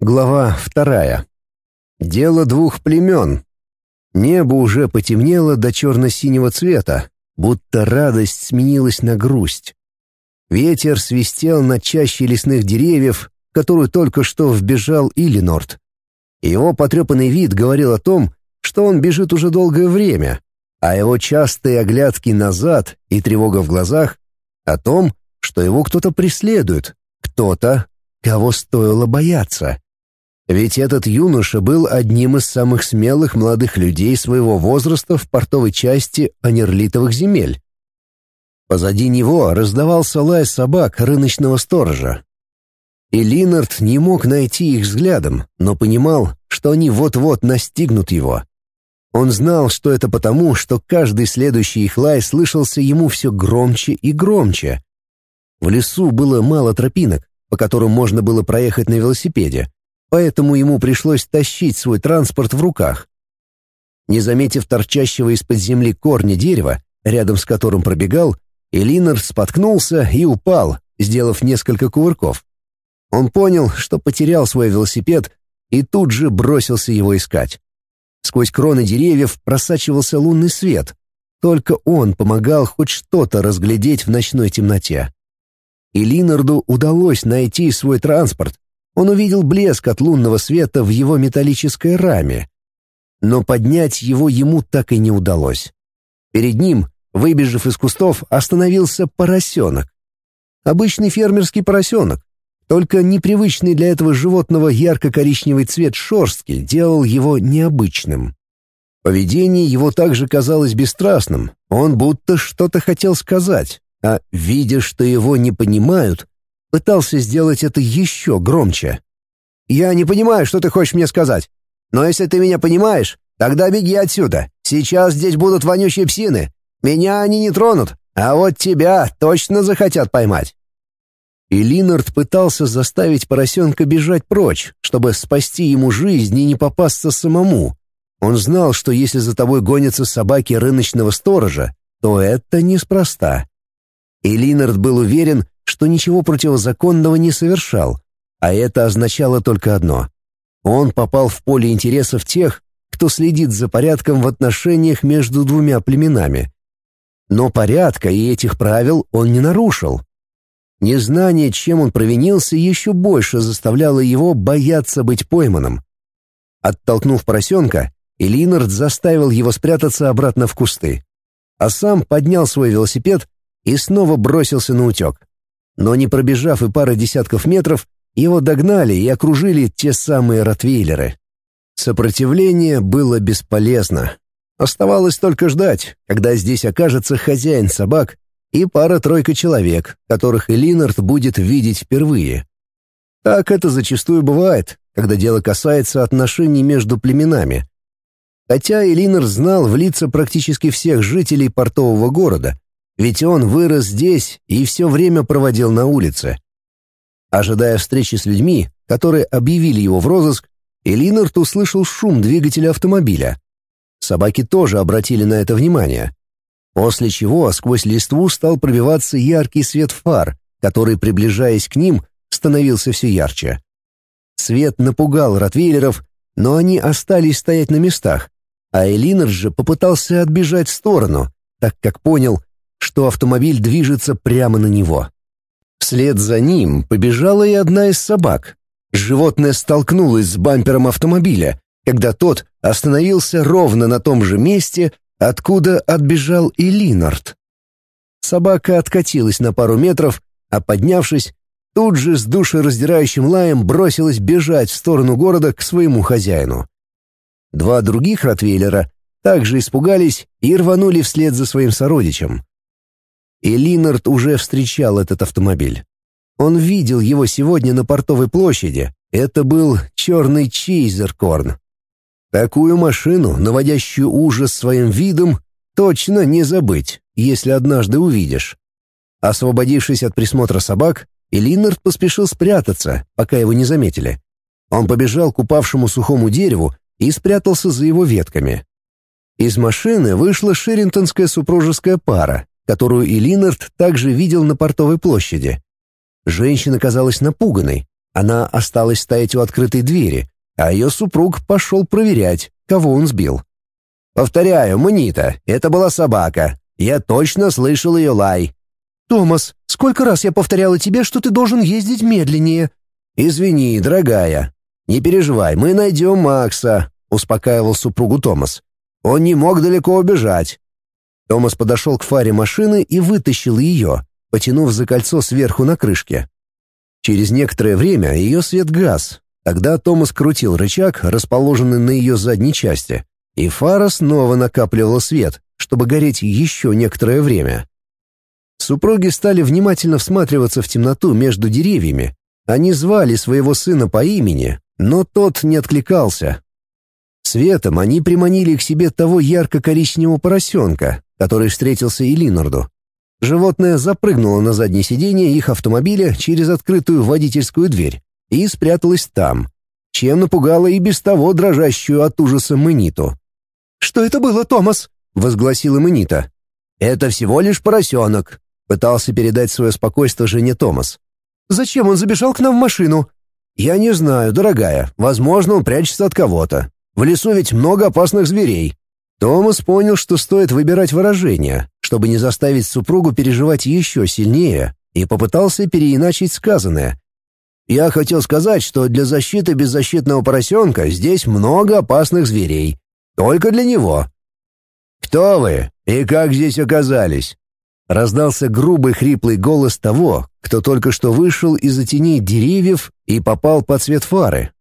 Глава вторая. Дело двух племен. Небо уже потемнело до черно-синего цвета, будто радость сменилась на грусть. Ветер свистел над чащей лесных деревьев, в которую только что вбежал Иллинорд. Его потрепанный вид говорил о том, что он бежит уже долгое время, а его частые оглядки назад и тревога в глазах — о том, что его кто-то преследует, кто-то, кого стоило бояться. Ведь этот юноша был одним из самых смелых молодых людей своего возраста в портовой части анерлитовых земель. Позади него раздавался лай собак рыночного сторожа. И Линард не мог найти их взглядом, но понимал, что они вот-вот настигнут его. Он знал, что это потому, что каждый следующий их лай слышался ему все громче и громче. В лесу было мало тропинок, по которым можно было проехать на велосипеде, поэтому ему пришлось тащить свой транспорт в руках. Не заметив торчащего из-под земли корня дерева, рядом с которым пробегал, Элинор споткнулся и упал, сделав несколько кувырков. Он понял, что потерял свой велосипед и тут же бросился его искать. Сквозь кроны деревьев просачивался лунный свет. Только он помогал хоть что-то разглядеть в ночной темноте. И Линарду удалось найти свой транспорт, он увидел блеск от лунного света в его металлической раме. Но поднять его ему так и не удалось. Перед ним, выбежав из кустов, остановился поросенок. Обычный фермерский поросенок, только непривычный для этого животного ярко-коричневый цвет шерстки делал его необычным. Поведение его также казалось бесстрастным, он будто что-то хотел сказать, а, видя, что его не понимают, пытался сделать это еще громче. «Я не понимаю, что ты хочешь мне сказать. Но если ты меня понимаешь, тогда беги отсюда. Сейчас здесь будут вонючие псины. Меня они не тронут, а вот тебя точно захотят поймать». И Линард пытался заставить поросенка бежать прочь, чтобы спасти ему жизнь и не попасться самому. Он знал, что если за тобой гонятся собаки рыночного сторожа, то это неспроста. И Линард был уверен, что ничего противозаконного не совершал, а это означало только одно. Он попал в поле интересов тех, кто следит за порядком в отношениях между двумя племенами. Но порядка и этих правил он не нарушил. Незнание, чем он провинился, еще больше заставляло его бояться быть пойманным. Оттолкнув поросенка, Элинард заставил его спрятаться обратно в кусты, а сам поднял свой велосипед и снова бросился на утек. Но не пробежав и пары десятков метров, его догнали и окружили те самые ротвейлеры. Сопротивление было бесполезно. Оставалось только ждать, когда здесь окажется хозяин собак и пара-тройка человек, которых Элинард будет видеть впервые. Так это зачастую бывает, когда дело касается отношений между племенами. Хотя Элинард знал в лица практически всех жителей портового города, ведь он вырос здесь и все время проводил на улице. Ожидая встречи с людьми, которые объявили его в розыск, Элинард услышал шум двигателя автомобиля. Собаки тоже обратили на это внимание. После чего сквозь листву стал пробиваться яркий свет фар, который, приближаясь к ним, становился все ярче. Свет напугал ротвейлеров, но они остались стоять на местах, а Элинар же попытался отбежать в сторону, так как понял, что автомобиль движется прямо на него. Вслед за ним побежала и одна из собак. Животное столкнулось с бампером автомобиля, когда тот остановился ровно на том же месте, откуда отбежал и Линард. Собака откатилась на пару метров, а поднявшись, тут же с душераздирающим лаем бросилась бежать в сторону города к своему хозяину. Два других ротвейлера также испугались и рванули вслед за своим сородичем. И Линард уже встречал этот автомобиль. Он видел его сегодня на портовой площади. Это был черный Чейзеркорн. Такую машину, наводящую ужас своим видом, точно не забыть, если однажды увидишь. Освободившись от присмотра собак, Элинард поспешил спрятаться, пока его не заметили. Он побежал к упавшему сухому дереву и спрятался за его ветками. Из машины вышла ширинтонская супружеская пара, которую и Линард также видел на портовой площади. Женщина казалась напуганной, Она осталась стоять у открытой двери, а ее супруг пошел проверять, кого он сбил. «Повторяю, Манита, это была собака. Я точно слышал ее лай». «Томас, сколько раз я повторяла тебе, что ты должен ездить медленнее?» «Извини, дорогая. Не переживай, мы найдем Макса», — успокаивал супругу Томас. «Он не мог далеко убежать». Томас подошел к фаре машины и вытащил ее, потянув за кольцо сверху на крышке. Через некоторое время ее свет гас. Тогда Томас крутил рычаг, расположенный на ее задней части, и фара снова накапливала свет, чтобы гореть еще некоторое время. Супруги стали внимательно всматриваться в темноту между деревьями. Они звали своего сына по имени, но тот не откликался. Светом они приманили к себе того ярко-коричневого поросенка, который встретился и Линарду. Животное запрыгнуло на заднее сиденье их автомобиля через открытую водительскую дверь и спряталось там, чем напугало и без того дрожащую от ужаса Мэниту. «Что это было, Томас?» — возгласила Мэнита. «Это всего лишь поросенок», — пытался передать свое спокойствие жене Томас. «Зачем он забежал к нам в машину?» «Я не знаю, дорогая. Возможно, он прячется от кого-то. В лесу ведь много опасных зверей». Томас понял, что стоит выбирать выражение, чтобы не заставить супругу переживать еще сильнее, и попытался переиначить сказанное. «Я хотел сказать, что для защиты беззащитного поросенка здесь много опасных зверей. Только для него». «Кто вы и как здесь оказались?» Раздался грубый хриплый голос того, кто только что вышел из-за теней деревьев и попал под свет фары.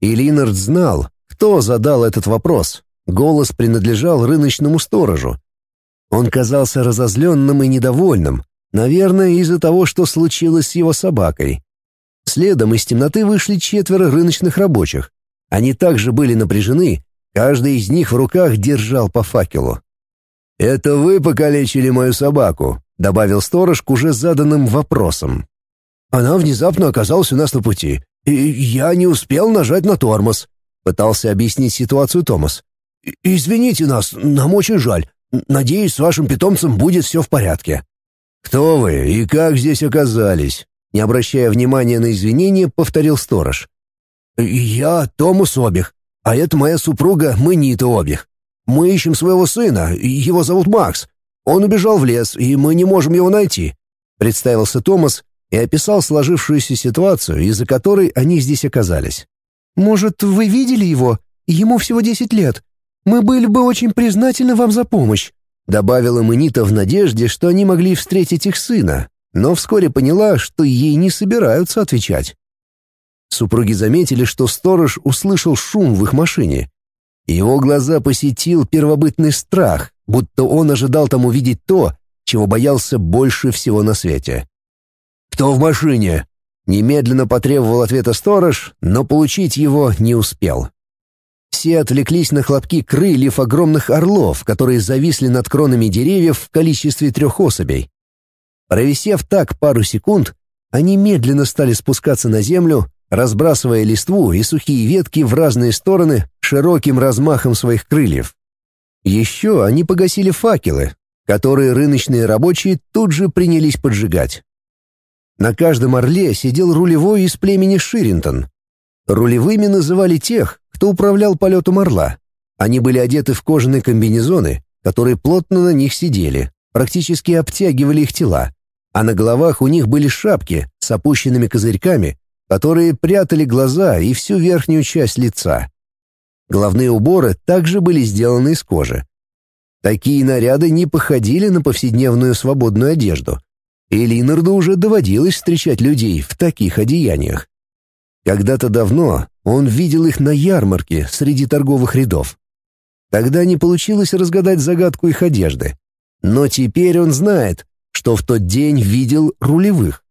И Линард знал, кто задал этот вопрос. Голос принадлежал рыночному сторожу. Он казался разозленным и недовольным, наверное, из-за того, что случилось с его собакой. Следом из темноты вышли четверо рыночных рабочих. Они также были напряжены, каждый из них в руках держал по факелу. «Это вы покалечили мою собаку», — добавил сторож к уже заданным вопросам. «Она внезапно оказалась у нас на пути, и я не успел нажать на тормоз», — пытался объяснить ситуацию Томас. «Извините нас, нам очень жаль. Надеюсь, с вашим питомцем будет все в порядке». «Кто вы и как здесь оказались?» Не обращая внимания на извинения, повторил сторож. «Я Томас Обих, а это моя супруга Мэнита Обих. Мы ищем своего сына, его зовут Макс. Он убежал в лес, и мы не можем его найти», — представился Томас и описал сложившуюся ситуацию, из-за которой они здесь оказались. «Может, вы видели его? Ему всего десять лет. Мы были бы очень признательны вам за помощь», — добавила Манита в надежде, что они могли встретить их сына, но вскоре поняла, что ей не собираются отвечать. Супруги заметили, что сторож услышал шум в их машине его глаза посетил первобытный страх, будто он ожидал там увидеть то, чего боялся больше всего на свете. «Кто в машине?» Немедленно потребовал ответа сторож, но получить его не успел. Все отвлеклись на хлопки крыльев огромных орлов, которые зависли над кронами деревьев в количестве трех особей. Провисев так пару секунд, они медленно стали спускаться на землю, разбрасывая листву и сухие ветки в разные стороны широким размахом своих крыльев. Еще они погасили факелы, которые рыночные рабочие тут же принялись поджигать. На каждом орле сидел рулевой из племени Ширинтон. Рулевыми называли тех, кто управлял полетом орла. Они были одеты в кожаные комбинезоны, которые плотно на них сидели, практически обтягивали их тела, а на головах у них были шапки с опущенными козырьками, которые прятали глаза и всю верхнюю часть лица. Головные уборы также были сделаны из кожи. Такие наряды не походили на повседневную свободную одежду, и Линарду уже доводилось встречать людей в таких одеяниях. Когда-то давно он видел их на ярмарке среди торговых рядов. Тогда не получилось разгадать загадку их одежды. Но теперь он знает, что в тот день видел рулевых.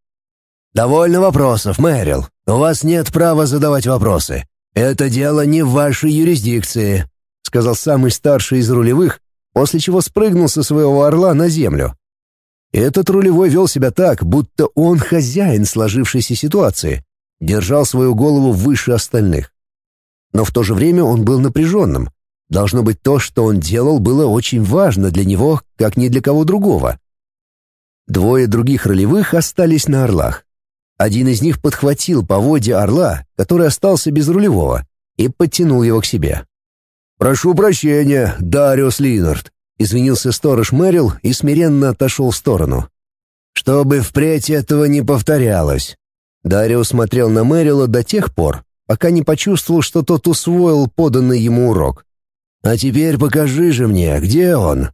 «Довольно вопросов, Мэрил. У вас нет права задавать вопросы. Это дело не в вашей юрисдикции», — сказал самый старший из рулевых, после чего спрыгнул со своего орла на землю. Этот рулевой вел себя так, будто он хозяин сложившейся ситуации, держал свою голову выше остальных. Но в то же время он был напряженным. Должно быть, то, что он делал, было очень важно для него, как ни для кого другого. Двое других ролевых остались на орлах. Один из них подхватил поводья орла, который остался без рулевого, и подтянул его к себе. «Прошу прощения, Дариус Линард», — извинился сторож Мэрил и смиренно отошел в сторону. «Чтобы впредь этого не повторялось». Дариус смотрел на Мэрила до тех пор, пока не почувствовал, что тот усвоил поданный ему урок. «А теперь покажи же мне, где он?»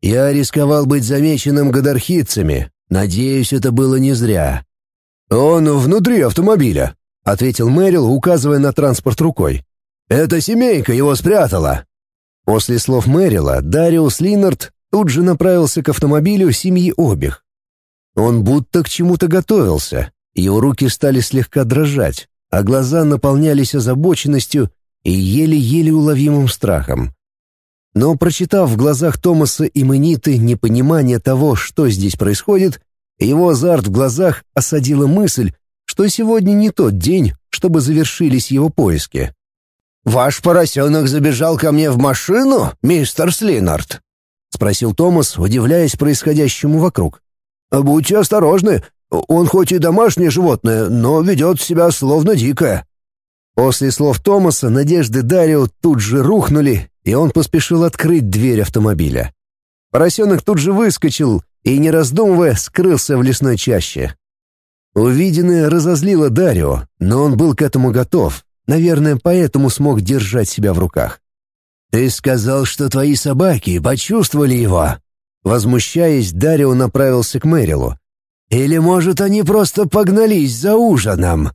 «Я рисковал быть замеченным гадархитцами. Надеюсь, это было не зря». «Он внутри автомобиля», — ответил Мэрил, указывая на транспорт рукой. Эта семейка его спрятала!» После слов Мэрила Дариус Линнард тут же направился к автомобилю семьи Обих. Он будто к чему-то готовился, его руки стали слегка дрожать, а глаза наполнялись озабоченностью и еле-еле уловимым страхом. Но, прочитав в глазах Томаса и Мэниты непонимание того, что здесь происходит, его азарт в глазах осадила мысль, что сегодня не тот день, чтобы завершились его поиски. «Ваш поросенок забежал ко мне в машину, мистер Слинард?» — спросил Томас, удивляясь происходящему вокруг. «Будьте осторожны, он хоть и домашнее животное, но ведет себя словно дикое». После слов Томаса надежды Дарио тут же рухнули, и он поспешил открыть дверь автомобиля. Поросенок тут же выскочил и, не раздумывая, скрылся в лесной чаще. Увиденное разозлило Дарио, но он был к этому готов, Наверное, поэтому смог держать себя в руках. «Ты сказал, что твои собаки почувствовали его?» Возмущаясь, Дарио направился к Мэрилу. «Или, может, они просто погнались за ужином?»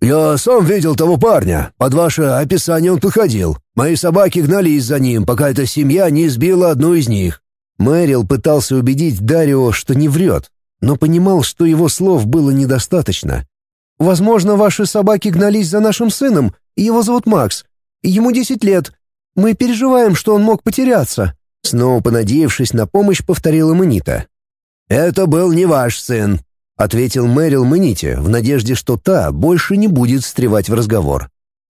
«Я сам видел того парня. Под ваше описание он подходил. Мои собаки гнались за ним, пока эта семья не избила одну из них». Мэрил пытался убедить Дарио, что не врет, но понимал, что его слов было недостаточно. Возможно, ваши собаки гнались за нашим сыном, его зовут Макс. Ему десять лет. Мы переживаем, что он мог потеряться». Снова понадеявшись на помощь, повторила Манита. «Это был не ваш сын», — ответил Мэрил Маните, в надежде, что та больше не будет встревать в разговор.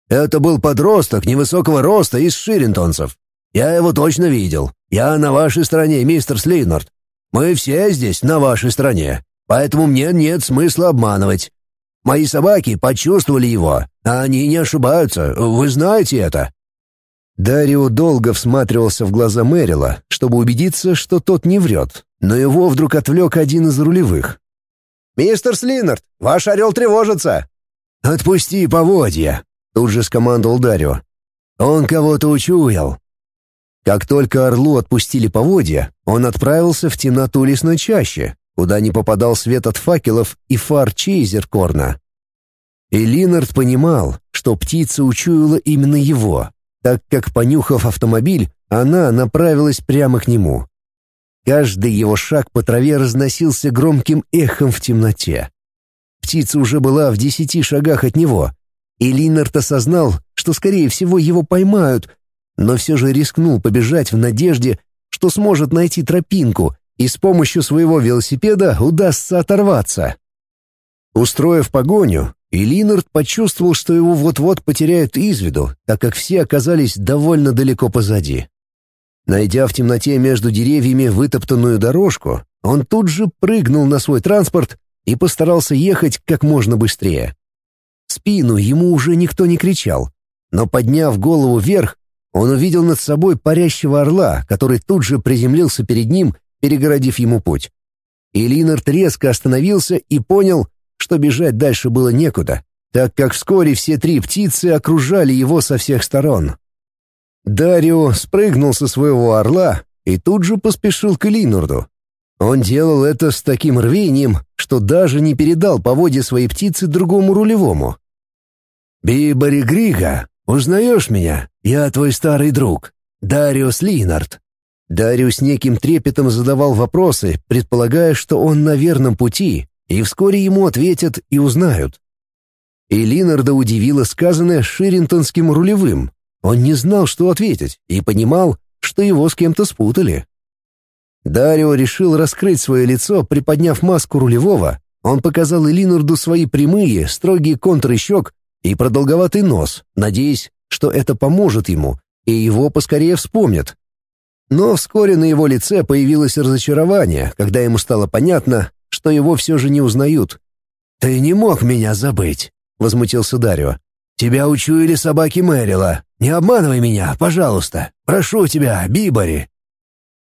«Это был подросток невысокого роста из ширинтонцев. Я его точно видел. Я на вашей стороне, мистер Слинорд. Мы все здесь на вашей стороне, поэтому мне нет смысла обманывать. Мои собаки почувствовали его, а они не ошибаются, вы знаете это». Дарио долго всматривался в глаза Мэрила, чтобы убедиться, что тот не врет, но его вдруг отвлек один из рулевых. «Мистер Слинард, ваш орел тревожится!» «Отпусти поводья!» — тут же скомандовал Дарио. «Он кого-то учуял». Как только орлу отпустили поводья, он отправился в темноту лесной чащи, куда не попадал свет от факелов и фар Чейзеркорна. И Линард понимал, что птица учуяла именно его, так как, понюхав автомобиль, она направилась прямо к нему. Каждый его шаг по траве разносился громким эхом в темноте. Птица уже была в десяти шагах от него, и Линард осознал, что, скорее всего, его поймают, но все же рискнул побежать в надежде, что сможет найти тропинку и с помощью своего велосипеда удастся оторваться. Устроив погоню, и Линард почувствовал, что его вот-вот потеряют из виду, так как все оказались довольно далеко позади. Найдя в темноте между деревьями вытоптанную дорожку, он тут же прыгнул на свой транспорт и постарался ехать как можно быстрее. Спину ему уже никто не кричал, но подняв голову вверх, он увидел над собой парящего орла, который тут же приземлился перед ним перегородив ему путь. И резко остановился и понял, что бежать дальше было некуда, так как вскоре все три птицы окружали его со всех сторон. Дарио спрыгнул со своего орла и тут же поспешил к Линарду. Он делал это с таким рвением, что даже не передал поводья своей птицы другому рулевому. «Бибари Грига, узнаешь меня? Я твой старый друг, Дариус Линард». Дариус неким трепетом задавал вопросы, предполагая, что он на верном пути, и вскоре ему ответят и узнают. И Линарда удивило сказанное Ширинтонским рулевым. Он не знал, что ответить, и понимал, что его с кем-то спутали. Дарио решил раскрыть свое лицо, приподняв маску рулевого. Он показал Элинарду свои прямые, строгие контуры щек и продолговатый нос, надеясь, что это поможет ему, и его поскорее вспомнят. Но вскоре на его лице появилось разочарование, когда ему стало понятно, что его все же не узнают. «Ты не мог меня забыть», — возмутился Дарио. «Тебя учуяли собаки Мэрила. Не обманывай меня, пожалуйста. Прошу тебя, Бибори».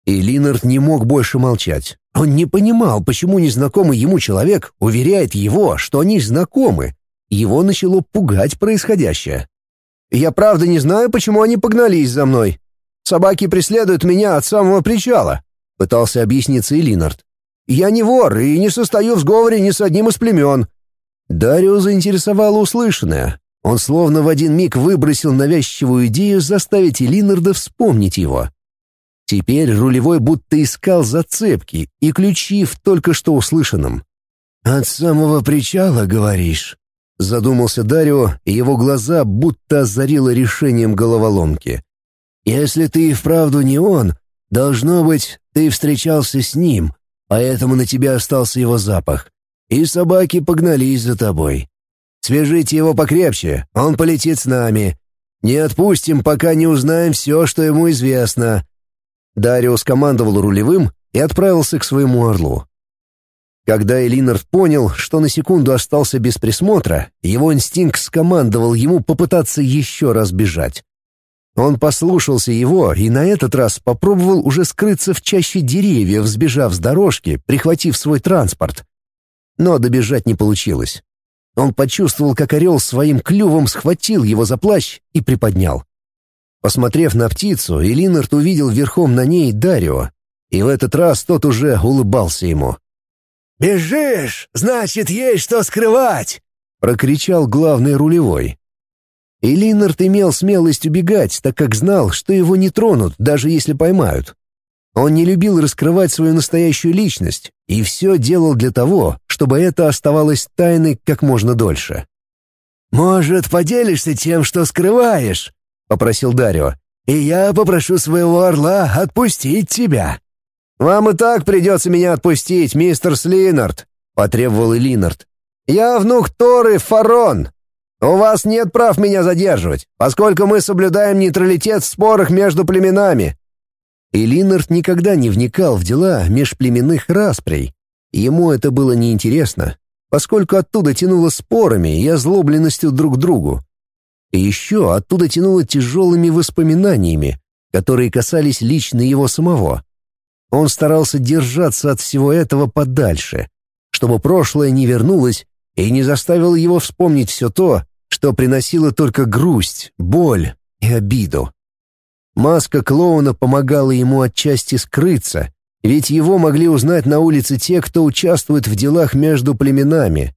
И Линард не мог больше молчать. Он не понимал, почему незнакомый ему человек уверяет его, что они знакомы. Его начало пугать происходящее. «Я правда не знаю, почему они погнались за мной. Собаки преследуют меня от самого причала», — пытался объясниться и Линард. «Я не вор и не состою в сговоре ни с одним из племен». Дарио заинтересовало услышанное. Он словно в один миг выбросил навязчивую идею заставить Элинарда вспомнить его. Теперь рулевой будто искал зацепки и ключи в только что услышанном. «От самого причала, говоришь?» Задумался Дарио, и его глаза будто озарило решением головоломки. «Если ты и вправду не он, должно быть, ты встречался с ним, поэтому на тебя остался его запах, и собаки погнались за тобой. Свяжите его покрепче, он полетит с нами. Не отпустим, пока не узнаем все, что ему известно». Дариус командовал рулевым и отправился к своему орлу. Когда Элинард понял, что на секунду остался без присмотра, его инстинкт скомандовал ему попытаться еще раз бежать. Он послушался его и на этот раз попробовал уже скрыться в чаще деревьев, сбежав с дорожки, прихватив свой транспорт. Но добежать не получилось. Он почувствовал, как орел своим клювом схватил его за плащ и приподнял. Посмотрев на птицу, Элинард увидел верхом на ней Дарио, и в этот раз тот уже улыбался ему. «Бежишь, значит, есть что скрывать!» — прокричал главный рулевой. И Линнард имел смелость убегать, так как знал, что его не тронут, даже если поймают. Он не любил раскрывать свою настоящую личность и все делал для того, чтобы это оставалось тайной как можно дольше. «Может, поделишься тем, что скрываешь?» — попросил Дарио. «И я попрошу своего орла отпустить тебя». «Вам и так придется меня отпустить, мистер Слинард», — потребовал и Линард. «Я внук Торы Фарон. У вас нет прав меня задерживать, поскольку мы соблюдаем нейтралитет в спорах между племенами. И Линнард никогда не вникал в дела межплеменных расприй. Ему это было неинтересно, поскольку оттуда тянуло спорами и озлобленностью друг к другу. И еще оттуда тянуло тяжелыми воспоминаниями, которые касались лично его самого. Он старался держаться от всего этого подальше, чтобы прошлое не вернулось и не заставило его вспомнить все то, что приносило только грусть, боль и обиду. Маска клоуна помогала ему отчасти скрыться, ведь его могли узнать на улице те, кто участвует в делах между племенами.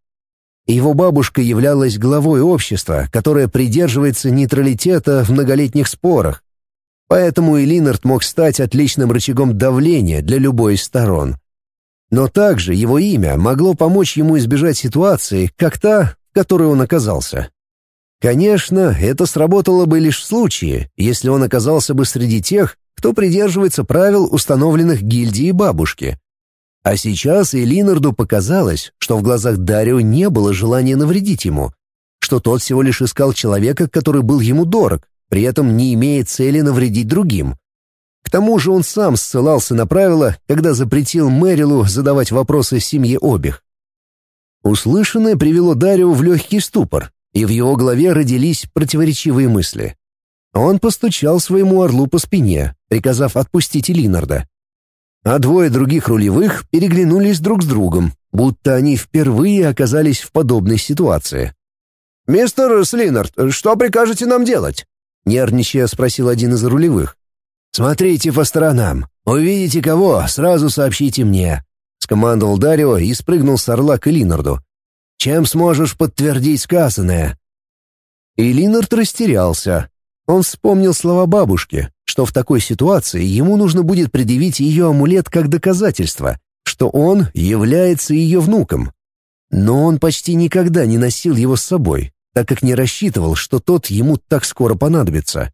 Его бабушка являлась главой общества, которое придерживается нейтралитета в многолетних спорах. Поэтому и Линард мог стать отличным рычагом давления для любой из сторон. Но также его имя могло помочь ему избежать ситуации, как та, в которой он оказался. Конечно, это сработало бы лишь в случае, если он оказался бы среди тех, кто придерживается правил, установленных гильдией бабушки. А сейчас и Линарду показалось, что в глазах Дарио не было желания навредить ему, что тот всего лишь искал человека, который был ему дорог, при этом не имея цели навредить другим. К тому же он сам ссылался на правила, когда запретил Мэрилу задавать вопросы семье обеих. Услышанное привело Дарио в легкий ступор, и в его голове родились противоречивые мысли. Он постучал своему орлу по спине, приказав отпустить Линарда. А двое других рулевых переглянулись друг с другом, будто они впервые оказались в подобной ситуации. «Мистер Слинард, что прикажете нам делать?» — нервничая спросил один из рулевых. «Смотрите по сторонам. Увидите кого, сразу сообщите мне», — скомандовал Дарио и спрыгнул с орла к Линарду. Чем сможешь подтвердить сказанное?» И Линард растерялся. Он вспомнил слова бабушки, что в такой ситуации ему нужно будет предъявить ее амулет как доказательство, что он является ее внуком. Но он почти никогда не носил его с собой, так как не рассчитывал, что тот ему так скоро понадобится.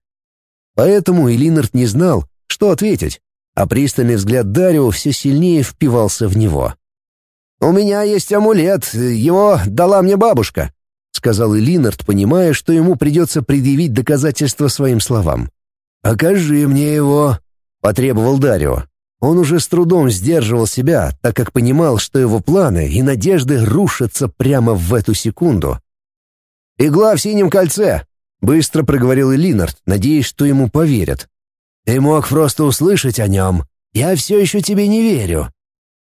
Поэтому и не знал, что ответить, а пристальный взгляд Дарио все сильнее впивался в него. «У меня есть амулет, его дала мне бабушка», — сказал и Линард, понимая, что ему придется предъявить доказательства своим словам. «Покажи мне его», — потребовал Дарио. он уже с трудом сдерживал себя, так как понимал, что его планы и надежды рушатся прямо в эту секунду. «Игла в синем кольце!» — быстро проговорил Элинард, надеясь, что ему поверят. «Ты мог просто услышать о нем. Я все еще тебе не верю».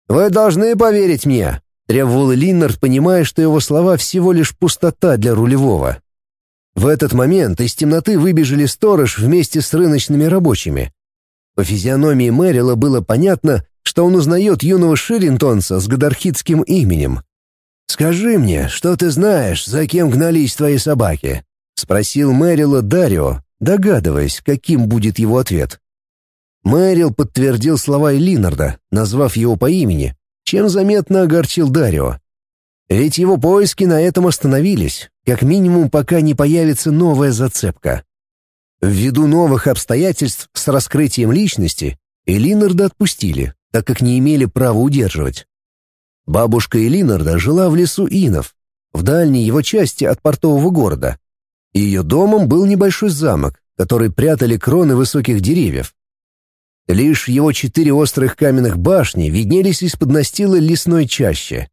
«Вы должны поверить мне», — требовал Элинард, понимая, что его слова всего лишь пустота для рулевого. В этот момент из темноты выбежали сторож вместе с рыночными рабочими. По физиономии Мэрила было понятно, что он узнает юного Ширинтонца с гадархитским именем. «Скажи мне, что ты знаешь, за кем гнались твои собаки?» — спросил Мэрила Дарио, догадываясь, каким будет его ответ. Мэрил подтвердил слова Элинарда, назвав его по имени, чем заметно огорчил Дарио. Ведь его поиски на этом остановились, как минимум пока не появится новая зацепка. Ввиду новых обстоятельств с раскрытием личности, Элинарда отпустили, так как не имели права удерживать. Бабушка Элинарда жила в лесу Инов, в дальней его части от портового города. Ее домом был небольшой замок, который прятали кроны высоких деревьев. Лишь его четыре острых каменных башни виднелись из-под настила лесной чащи.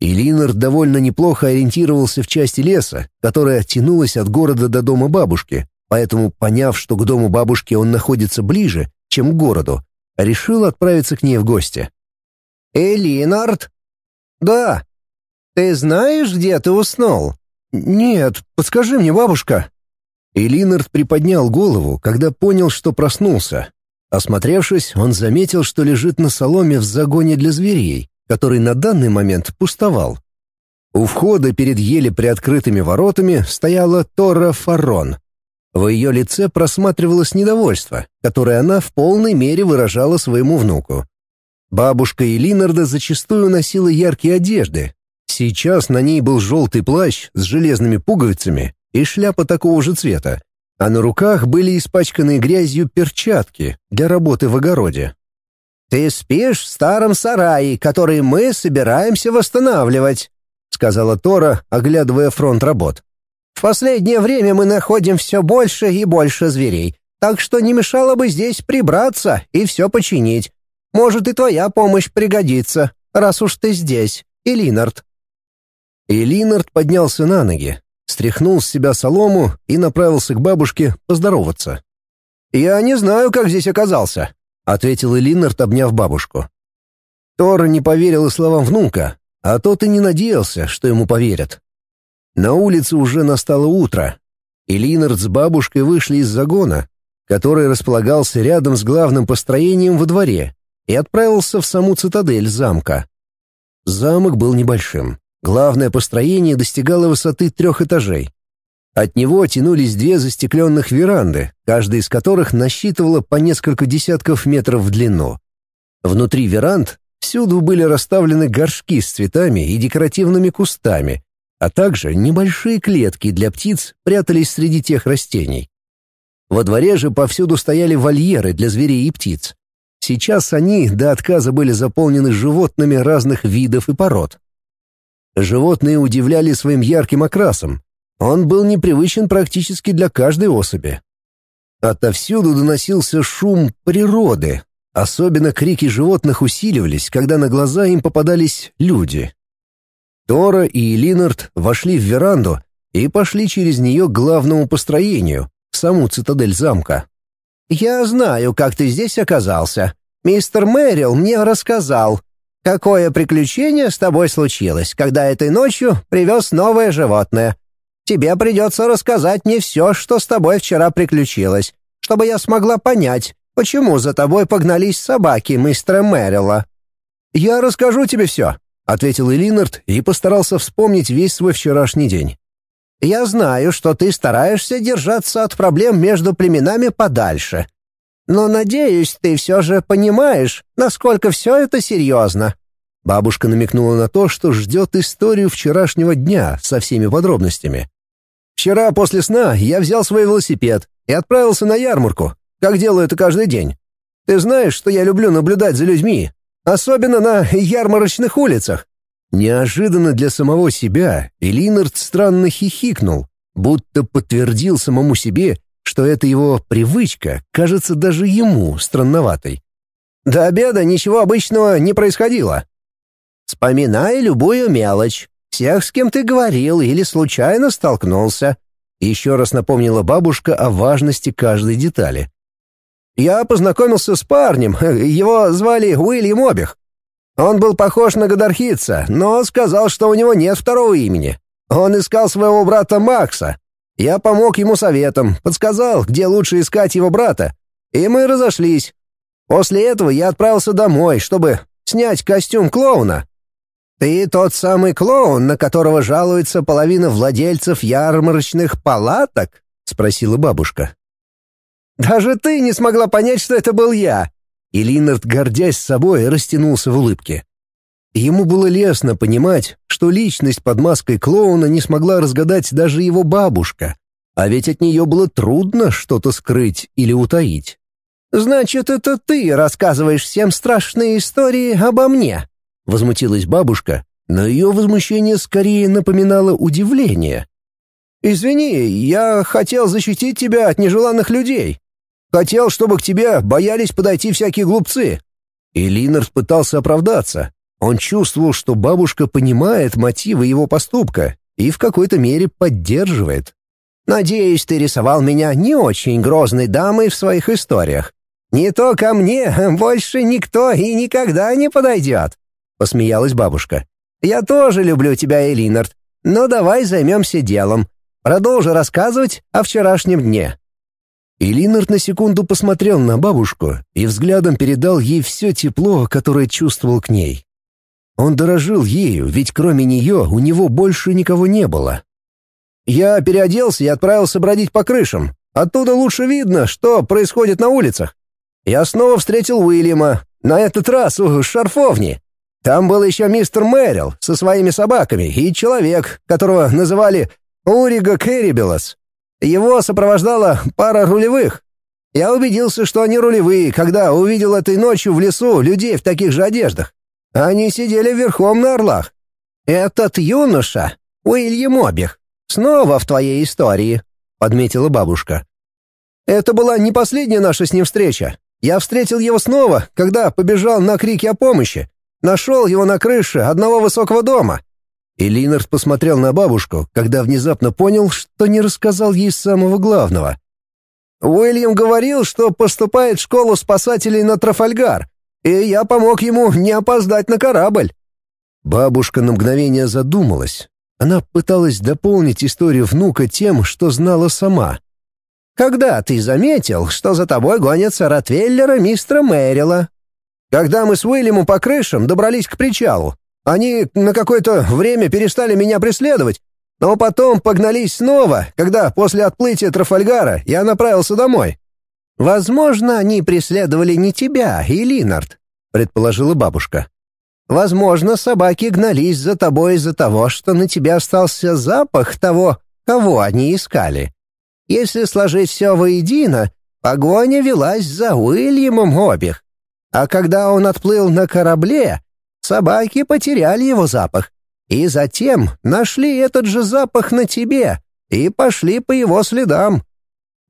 И Линард довольно неплохо ориентировался в части леса, которая тянулась от города до дома бабушки, поэтому, поняв, что к дому бабушки он находится ближе, чем к городу, решил отправиться к ней в гости. «Элинард?» «Да». «Ты знаешь, где ты уснул?» «Нет, подскажи мне, бабушка». Элинард приподнял голову, когда понял, что проснулся. Осмотревшись, он заметил, что лежит на соломе в загоне для зверей, который на данный момент пустовал. У входа перед еле приоткрытыми воротами стояла Тора Фарон, в ее лице просматривалось недовольство, которое она в полной мере выражала своему внуку. Бабушка Элинарда зачастую носила яркие одежды. Сейчас на ней был желтый плащ с железными пуговицами и шляпа такого же цвета, а на руках были испачканные грязью перчатки для работы в огороде. «Ты спишь в старом сарае, который мы собираемся восстанавливать», сказала Тора, оглядывая фронт работ. В последнее время мы находим все больше и больше зверей, так что не мешало бы здесь прибраться и все починить. Может, и твоя помощь пригодится, раз уж ты здесь, и Линард». И Линард поднялся на ноги, стряхнул с себя солому и направился к бабушке поздороваться. «Я не знаю, как здесь оказался», — ответил Элинард, обняв бабушку. Тора не поверил словам внука, а тот и не надеялся, что ему поверят. На улице уже настало утро, и с бабушкой вышли из загона, который располагался рядом с главным построением во дворе, и отправился в саму цитадель замка. Замок был небольшим. Главное построение достигало высоты трех этажей. От него тянулись две застекленных веранды, каждая из которых насчитывала по несколько десятков метров в длину. Внутри веранд всюду были расставлены горшки с цветами и декоративными кустами, а также небольшие клетки для птиц прятались среди тех растений. Во дворе же повсюду стояли вольеры для зверей и птиц. Сейчас они до отказа были заполнены животными разных видов и пород. Животные удивляли своим ярким окрасом. Он был непривычен практически для каждой особи. Отовсюду доносился шум природы. Особенно крики животных усиливались, когда на глаза им попадались люди. Тора и Линард вошли в веранду и пошли через нее к главному построению, саму цитадель замка. «Я знаю, как ты здесь оказался. Мистер Мэрил мне рассказал, какое приключение с тобой случилось, когда этой ночью привез новое животное. Тебе придется рассказать мне все, что с тобой вчера приключилось, чтобы я смогла понять, почему за тобой погнались собаки мистера Мэрила». «Я расскажу тебе все», — ответил Элинард и постарался вспомнить весь свой вчерашний день. «Я знаю, что ты стараешься держаться от проблем между племенами подальше. Но, надеюсь, ты все же понимаешь, насколько все это серьезно». Бабушка намекнула на то, что ждет историю вчерашнего дня со всеми подробностями. «Вчера после сна я взял свой велосипед и отправился на ярмарку, как делаю это каждый день. Ты знаешь, что я люблю наблюдать за людьми, Особенно на ярмарочных улицах. Неожиданно для самого себя Элинард странно хихикнул, будто подтвердил самому себе, что эта его привычка кажется даже ему странноватой. До обеда ничего обычного не происходило. Вспоминай любую мелочь. Всех, с кем ты говорил или случайно столкнулся. Еще раз напомнила бабушка о важности каждой детали. Я познакомился с парнем, его звали Уильям Обих. Он был похож на Гадархитца, но сказал, что у него нет второго имени. Он искал своего брата Макса. Я помог ему советом, подсказал, где лучше искать его брата, и мы разошлись. После этого я отправился домой, чтобы снять костюм клоуна. Ты тот самый клоун, на которого жалуется половина владельцев ярмарочных палаток? спросила бабушка. Даже ты не смогла понять, что это был я. И Линнард, гордясь собой, растянулся в улыбке. Ему было лестно понимать, что личность под маской клоуна не смогла разгадать даже его бабушка, а ведь от нее было трудно что-то скрыть или утаить. «Значит, это ты рассказываешь всем страшные истории обо мне?» — возмутилась бабушка, но ее возмущение скорее напоминало удивление. «Извини, я хотел защитить тебя от нежеланных людей. Хотел, чтобы к тебе боялись подойти всякие глупцы». И Линнард пытался оправдаться. Он чувствовал, что бабушка понимает мотивы его поступка и в какой-то мере поддерживает. «Надеюсь, ты рисовал меня не очень грозной дамой в своих историях. Не то ко мне больше никто и никогда не подойдет», — посмеялась бабушка. «Я тоже люблю тебя, Элинард, но давай займемся делом. Продолжи рассказывать о вчерашнем дне». И на секунду посмотрел на бабушку и взглядом передал ей все тепло, которое чувствовал к ней. Он дорожил ею, ведь кроме нее у него больше никого не было. «Я переоделся и отправился бродить по крышам. Оттуда лучше видно, что происходит на улицах. Я снова встретил Уильяма, на этот раз у шарфовни. Там был еще мистер Мэрил со своими собаками и человек, которого называли Уриго Керрибелос. Его сопровождала пара рулевых. Я убедился, что они рулевые, когда увидел этой ночью в лесу людей в таких же одеждах. Они сидели верхом на орлах. Этот юноша, Уильям Обих, снова в твоей истории, — подметила бабушка. Это была не последняя наша с ним встреча. Я встретил его снова, когда побежал на крики о помощи. Нашел его на крыше одного высокого дома. И Линард посмотрел на бабушку, когда внезапно понял, что не рассказал ей самого главного. Уильям говорил, что поступает в школу спасателей на Трафальгар, и я помог ему не опоздать на корабль. Бабушка на мгновение задумалась. Она пыталась дополнить историю внука тем, что знала сама. Когда ты заметил, что за тобой гонятся Ротвейлера мистера Мэрила? Когда мы с Уильямом по крышам добрались к причалу. Они на какое-то время перестали меня преследовать, но потом погнались снова, когда после отплытия Трафальгара я направился домой. Возможно, они преследовали не тебя, и Линард, предположила бабушка. Возможно, собаки гнались за тобой из-за того, что на тебе остался запах того, кого они искали. Если сложить все воедино, погоня велась за Уильямом Обих. А когда он отплыл на корабле, собаки потеряли его запах. И затем нашли этот же запах на тебе и пошли по его следам.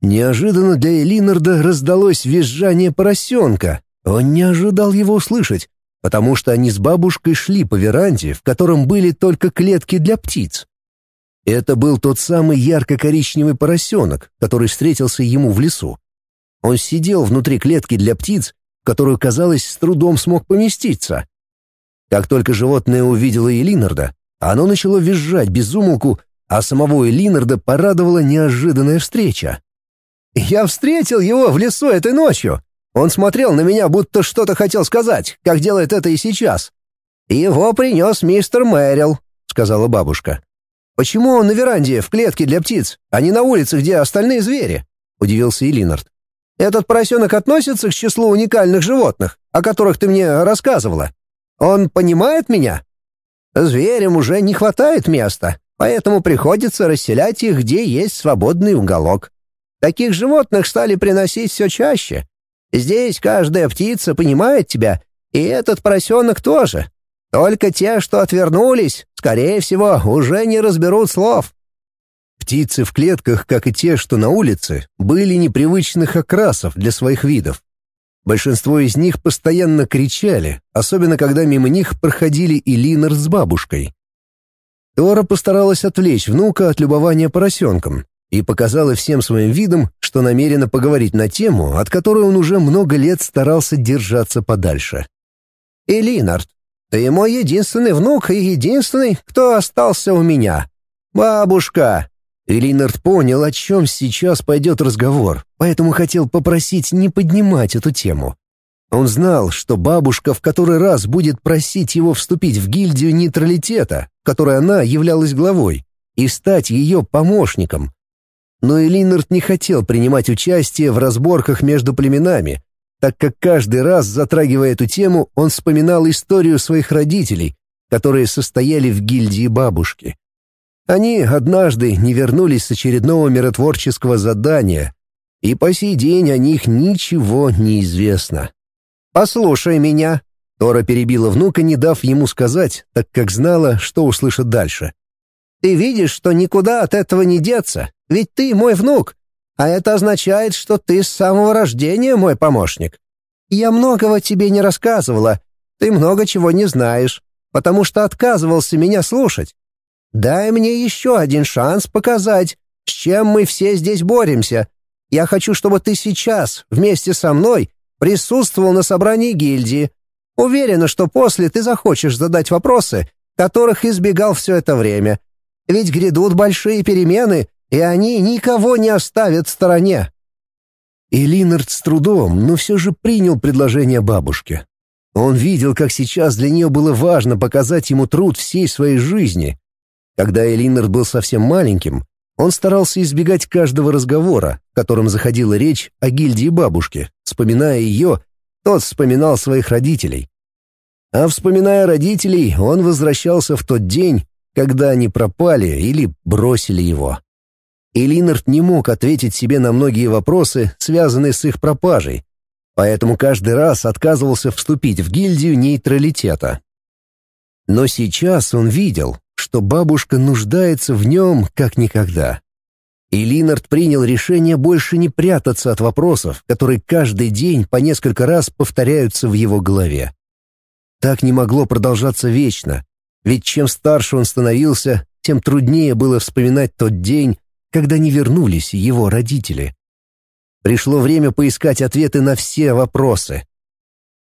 Неожиданно для Элинарда раздалось визжание поросенка. Он не ожидал его услышать, потому что они с бабушкой шли по веранде, в котором были только клетки для птиц. Это был тот самый ярко-коричневый поросенок, который встретился ему в лесу. Он сидел внутри клетки для птиц, которую, казалось, с трудом смог поместиться. Как только животное увидело Элинарда, оно начало визжать без умолку, а самого Элинарда порадовала неожиданная встреча. «Я встретил его в лесу этой ночью. Он смотрел на меня, будто что-то хотел сказать, как делает это и сейчас. Его принес мистер Мэрил», — сказала бабушка. «Почему он на веранде, в клетке для птиц, а не на улице, где остальные звери?» — удивился Элинард. «Этот поросенок относится к числу уникальных животных, о которых ты мне рассказывала. Он понимает меня? Зверям уже не хватает места, поэтому приходится расселять их, где есть свободный уголок. Таких животных стали приносить все чаще. Здесь каждая птица понимает тебя, и этот поросенок тоже. Только те, что отвернулись, скорее всего, уже не разберут слов. Птицы в клетках, как и те, что на улице, были непривычных окрасов для своих видов. Большинство из них постоянно кричали, особенно когда мимо них проходили и Линар с бабушкой. Тора постаралась отвлечь внука от любования поросенком и показала всем своим видом, что намерена поговорить на тему, от которой он уже много лет старался держаться подальше. «И Линард, ты мой единственный внук и единственный, кто остался у меня. Бабушка!» И понял, о чем сейчас пойдет разговор, поэтому хотел попросить не поднимать эту тему. Он знал, что бабушка в который раз будет просить его вступить в гильдию нейтралитета, которой она являлась главой, и стать ее помощником. Но и Линард не хотел принимать участие в разборках между племенами, так как каждый раз, затрагивая эту тему, он вспоминал историю своих родителей, которые состояли в гильдии бабушки. Они однажды не вернулись с очередного миротворческого задания, и по сей день о них ничего не известно. «Послушай меня», — Тора перебила внука, не дав ему сказать, так как знала, что услышит дальше. «Ты видишь, что никуда от этого не деться, ведь ты мой внук, а это означает, что ты с самого рождения мой помощник. Я многого тебе не рассказывала, ты много чего не знаешь, потому что отказывался меня слушать. Дай мне еще один шанс показать, с чем мы все здесь боремся. Я хочу, чтобы ты сейчас, вместе со мной, присутствовал на собрании гильдии. Уверена, что после ты захочешь задать вопросы, которых избегал все это время. Ведь грядут большие перемены, и они никого не оставят в стороне». И Линард с трудом, но все же принял предложение бабушки. Он видел, как сейчас для нее было важно показать ему труд всей своей жизни, когда Элинер был совсем маленьким, он старался избегать каждого разговора, в котором заходила речь о гильдии бабушки. Вспоминая ее, тот вспоминал своих родителей. А вспоминая родителей, он возвращался в тот день, когда они пропали или бросили его. И Линард не мог ответить себе на многие вопросы, связанные с их пропажей, поэтому каждый раз отказывался вступить в гильдию нейтралитета. Но сейчас он видел, что бабушка нуждается в нем как никогда. И Линард принял решение больше не прятаться от вопросов, которые каждый день по несколько раз повторяются в его голове. Так не могло продолжаться вечно, ведь чем старше он становился, тем труднее было вспоминать тот день, когда не вернулись его родители. Пришло время поискать ответы на все вопросы.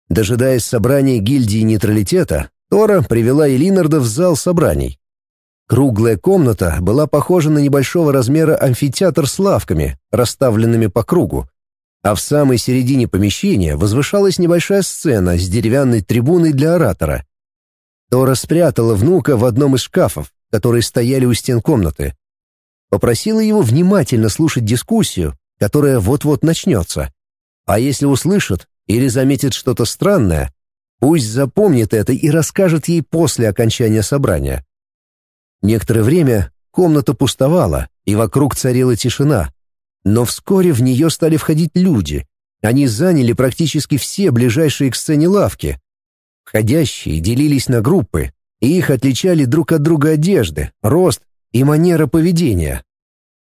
Дожидаясь собрания гильдии нейтралитета, Тора привела Элинарда в зал собраний. Круглая комната была похожа на небольшого размера амфитеатр с лавками, расставленными по кругу, а в самой середине помещения возвышалась небольшая сцена с деревянной трибуной для оратора. Тора спрятала внука в одном из шкафов, которые стояли у стен комнаты. Попросила его внимательно слушать дискуссию, которая вот-вот начнется. А если услышит или заметит что-то странное, пусть запомнит это и расскажет ей после окончания собрания. Некоторое время комната пустовала, и вокруг царила тишина. Но вскоре в нее стали входить люди. Они заняли практически все ближайшие к сцене лавки. Входящие делились на группы, и их отличали друг от друга одежды, рост и манера поведения.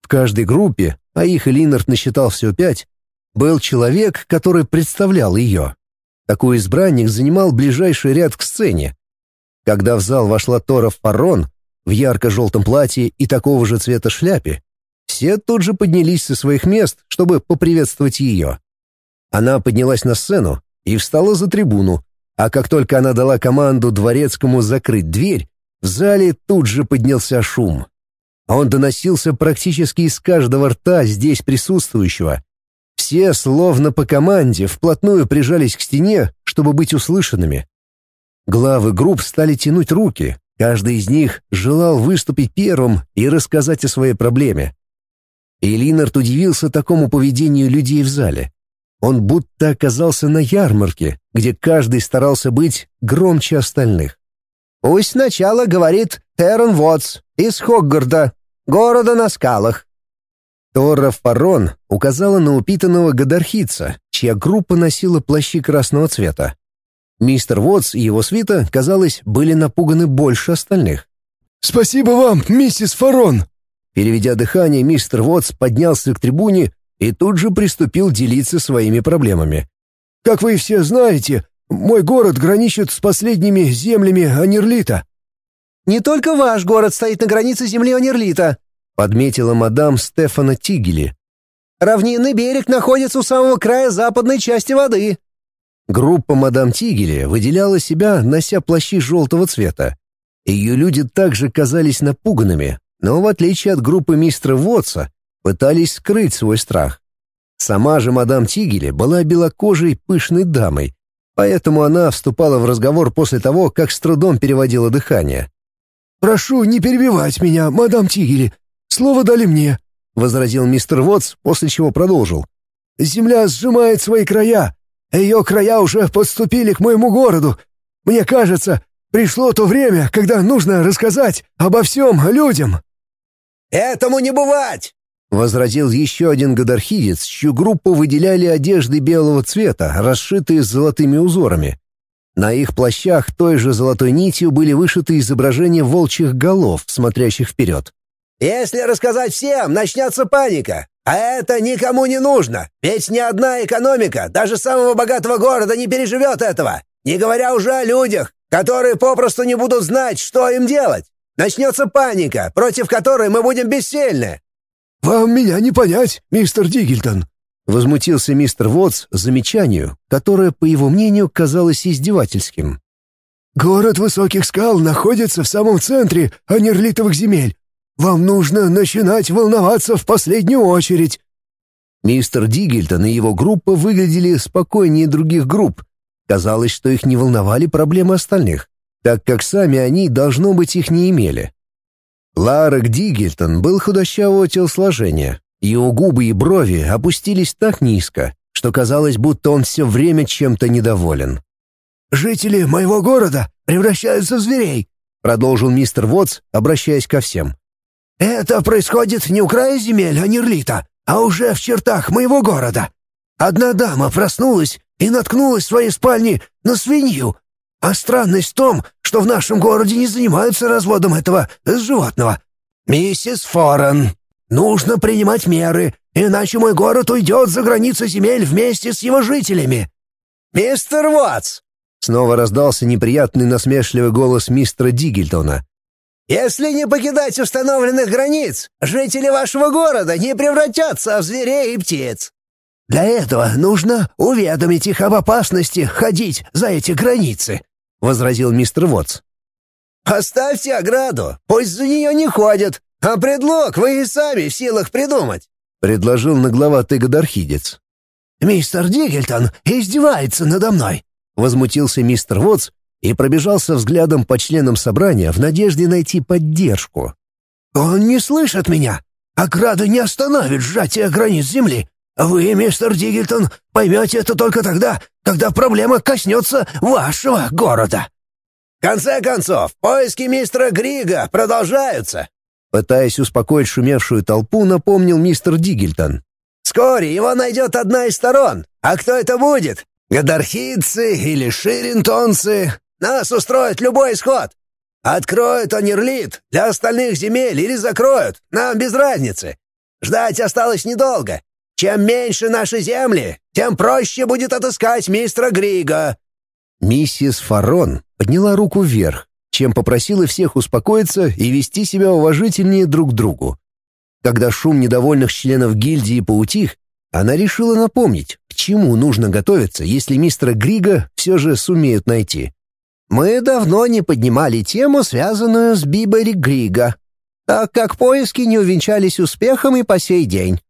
В каждой группе, а их Линард насчитал всего пять, был человек, который представлял ее. Такой избранник занимал ближайший ряд к сцене. Когда в зал вошла Тора Фарон, в ярко-желтом платье и такого же цвета шляпе. Все тут же поднялись со своих мест, чтобы поприветствовать ее. Она поднялась на сцену и встала за трибуну, а как только она дала команду дворецкому закрыть дверь, в зале тут же поднялся шум. Он доносился практически из каждого рта здесь присутствующего. Все, словно по команде, вплотную прижались к стене, чтобы быть услышанными. Главы групп стали тянуть руки, Каждый из них желал выступить первым и рассказать о своей проблеме. И Линард удивился такому поведению людей в зале. Он будто оказался на ярмарке, где каждый старался быть громче остальных. «Пусть сначала говорит Террен Вотс из Хоггарда, города на скалах». Тора Фарон указала на упитанного гадархица, чья группа носила плащи красного цвета. Мистер Вотс и его свита, казалось, были напуганы больше остальных. «Спасибо вам, миссис Фарон!» Переведя дыхание, мистер Вотс поднялся к трибуне и тут же приступил делиться своими проблемами. как вы все знаете, мой город граничит с последними землями Анерлита». «Не только ваш город стоит на границе земли Анерлита», — подметила мадам Стефана Тигели. «Равнинный берег находится у самого края западной части воды». Группа мадам Тигели выделяла себя, нося плащи желтого цвета. Ее люди также казались напуганными, но, в отличие от группы мистера Вотса, пытались скрыть свой страх. Сама же мадам Тигели была белокожей пышной дамой, поэтому она вступала в разговор после того, как с трудом переводила дыхание. «Прошу не перебивать меня, мадам Тигели. Слово дали мне», — возразил мистер Вотс, после чего продолжил. «Земля сжимает свои края. Ее края уже подступили к моему городу. Мне кажется, пришло то время, когда нужно рассказать обо всем людям». «Этому не бывать!» — возразил еще один гадархидец, чью группу выделяли одежды белого цвета, расшитые золотыми узорами. На их плащах той же золотой нитью были вышиты изображения волчьих голов, смотрящих вперед. «Если рассказать всем, начнется паника. А это никому не нужно, ведь ни одна экономика, даже самого богатого города, не переживет этого, не говоря уже о людях, которые попросту не будут знать, что им делать. Начнется паника, против которой мы будем бессильны». «Вам меня не понять, мистер Дигельтон», — возмутился мистер Вотс замечанию, которое, по его мнению, казалось издевательским. «Город высоких скал находится в самом центре анерлитовых земель. Вам нужно начинать волноваться в последнюю очередь». Мистер Дигельтон и его группа выглядели спокойнее других групп. Казалось, что их не волновали проблемы остальных, так как сами они, должно быть, их не имели. Ларек Дигельтон был худощавого телосложения. Его губы и брови опустились так низко, что казалось, будто он все время чем-то недоволен. «Жители моего города превращаются в зверей», — продолжил мистер Вотс, обращаясь ко всем. Это происходит не у края земель Анерлита, а уже в чертах моего города. Одна дама проснулась и наткнулась в своей спальне на свинью. А странность в том, что в нашем городе не занимаются разводом этого животного. Миссис Форен, нужно принимать меры, иначе мой город уйдет за границы земель вместе с его жителями. «Мистер Ватс!» Снова раздался неприятный насмешливый голос мистера Дигельтона. Если не покидать установленных границ, жители вашего города не превратятся в зверей и птиц. Для этого нужно уведомить их об опасности ходить за эти границы, возразил мистер Вотс. Поставьте ограду, пусть за нее не ходят, а предлог вы и сами в силах придумать, предложил нагловатый гадархидец. Мистер Дигельтон издевается надо мной, возмутился мистер Вотс и пробежался взглядом по членам собрания в надежде найти поддержку. «Он не слышит меня. Ограда не остановит сжатие границ земли. Вы, мистер Дигельтон, поймете это только тогда, когда проблема коснется вашего города». «В конце концов, поиски мистера Грига продолжаются», Пытаясь успокоить шумевшую толпу, напомнил мистер Дигельтон. «Вскоре его найдет одна из сторон. А кто это будет? Гадархидцы или ширинтонцы? Нас устроит любой исход. Откроют Анерлит для остальных земель или закроют, нам без разницы. Ждать осталось недолго. Чем меньше наши земли, тем проще будет отыскать мистера Грига». Миссис Фарон подняла руку вверх, чем попросила всех успокоиться и вести себя уважительнее друг к другу. Когда шум недовольных членов гильдии поутих, она решила напомнить, к чему нужно готовиться, если мистера Грига все же сумеют найти. Мы давно не поднимали тему, связанную с Бибери Грига, так как поиски не увенчались успехом и по сей день.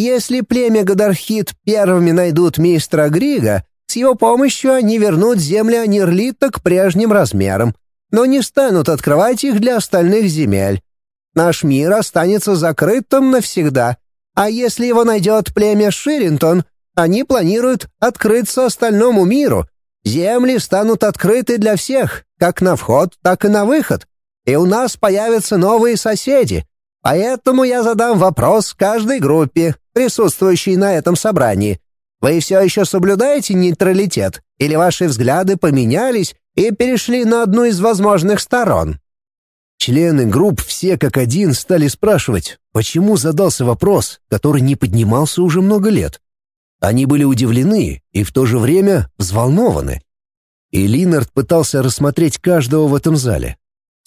Если племя Гадархит первыми найдут мистера Грига, с его помощью они вернут земли Анерлита к прежним размерам, но не станут открывать их для остальных земель. Наш мир останется закрытым навсегда, а если его найдет племя Ширинтон, они планируют открыться остальному миру Земли станут открыты для всех, как на вход, так и на выход. И у нас появятся новые соседи. Поэтому я задам вопрос каждой группе, присутствующей на этом собрании. Вы все еще соблюдаете нейтралитет? Или ваши взгляды поменялись и перешли на одну из возможных сторон?» Члены групп все как один стали спрашивать, почему задался вопрос, который не поднимался уже много лет. Они были удивлены и в то же время взволнованы. И Линард пытался рассмотреть каждого в этом зале.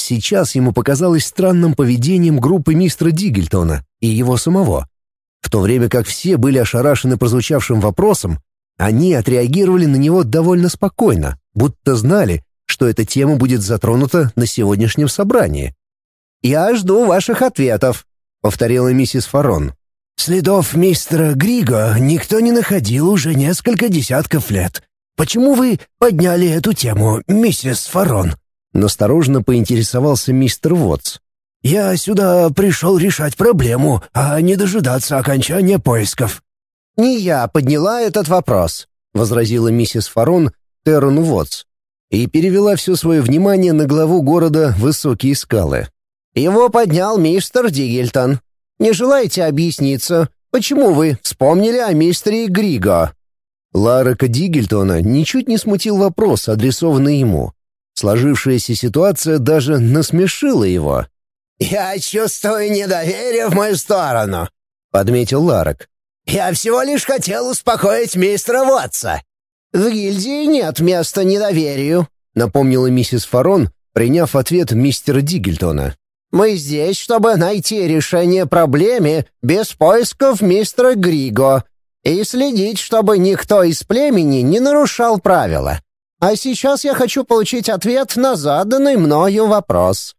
Сейчас ему показалось странным поведением группы мистера Дигельтона и его самого. В то время как все были ошарашены прозвучавшим вопросом, они отреагировали на него довольно спокойно, будто знали, что эта тема будет затронута на сегодняшнем собрании. «Я жду ваших ответов», — повторила миссис Фарон. «Следов мистера Григо никто не находил уже несколько десятков лет. Почему вы подняли эту тему, миссис Фарон?» Настороженно поинтересовался мистер Вотс. «Я сюда пришел решать проблему, а не дожидаться окончания поисков». «Не я подняла этот вопрос», — возразила миссис Фарон Террен Вотс и перевела все свое внимание на главу города Высокие скалы. «Его поднял мистер Дигельтон. Не желаете объясниться, почему вы вспомнили о мистере Григо?» Ларака Дигельтона ничуть не смутил вопрос, адресованный ему. Сложившаяся ситуация даже насмешила его. «Я чувствую недоверие в мою сторону», — подметил Ларак. «Я всего лишь хотел успокоить мистера Вотса». «В гильдии нет места недоверию», — напомнила миссис Фарон, приняв ответ мистера Дигельтона. «Мы здесь, чтобы найти решение проблеме без поисков мистера Григо и следить, чтобы никто из племени не нарушал правила. А сейчас я хочу получить ответ на заданный мною вопрос».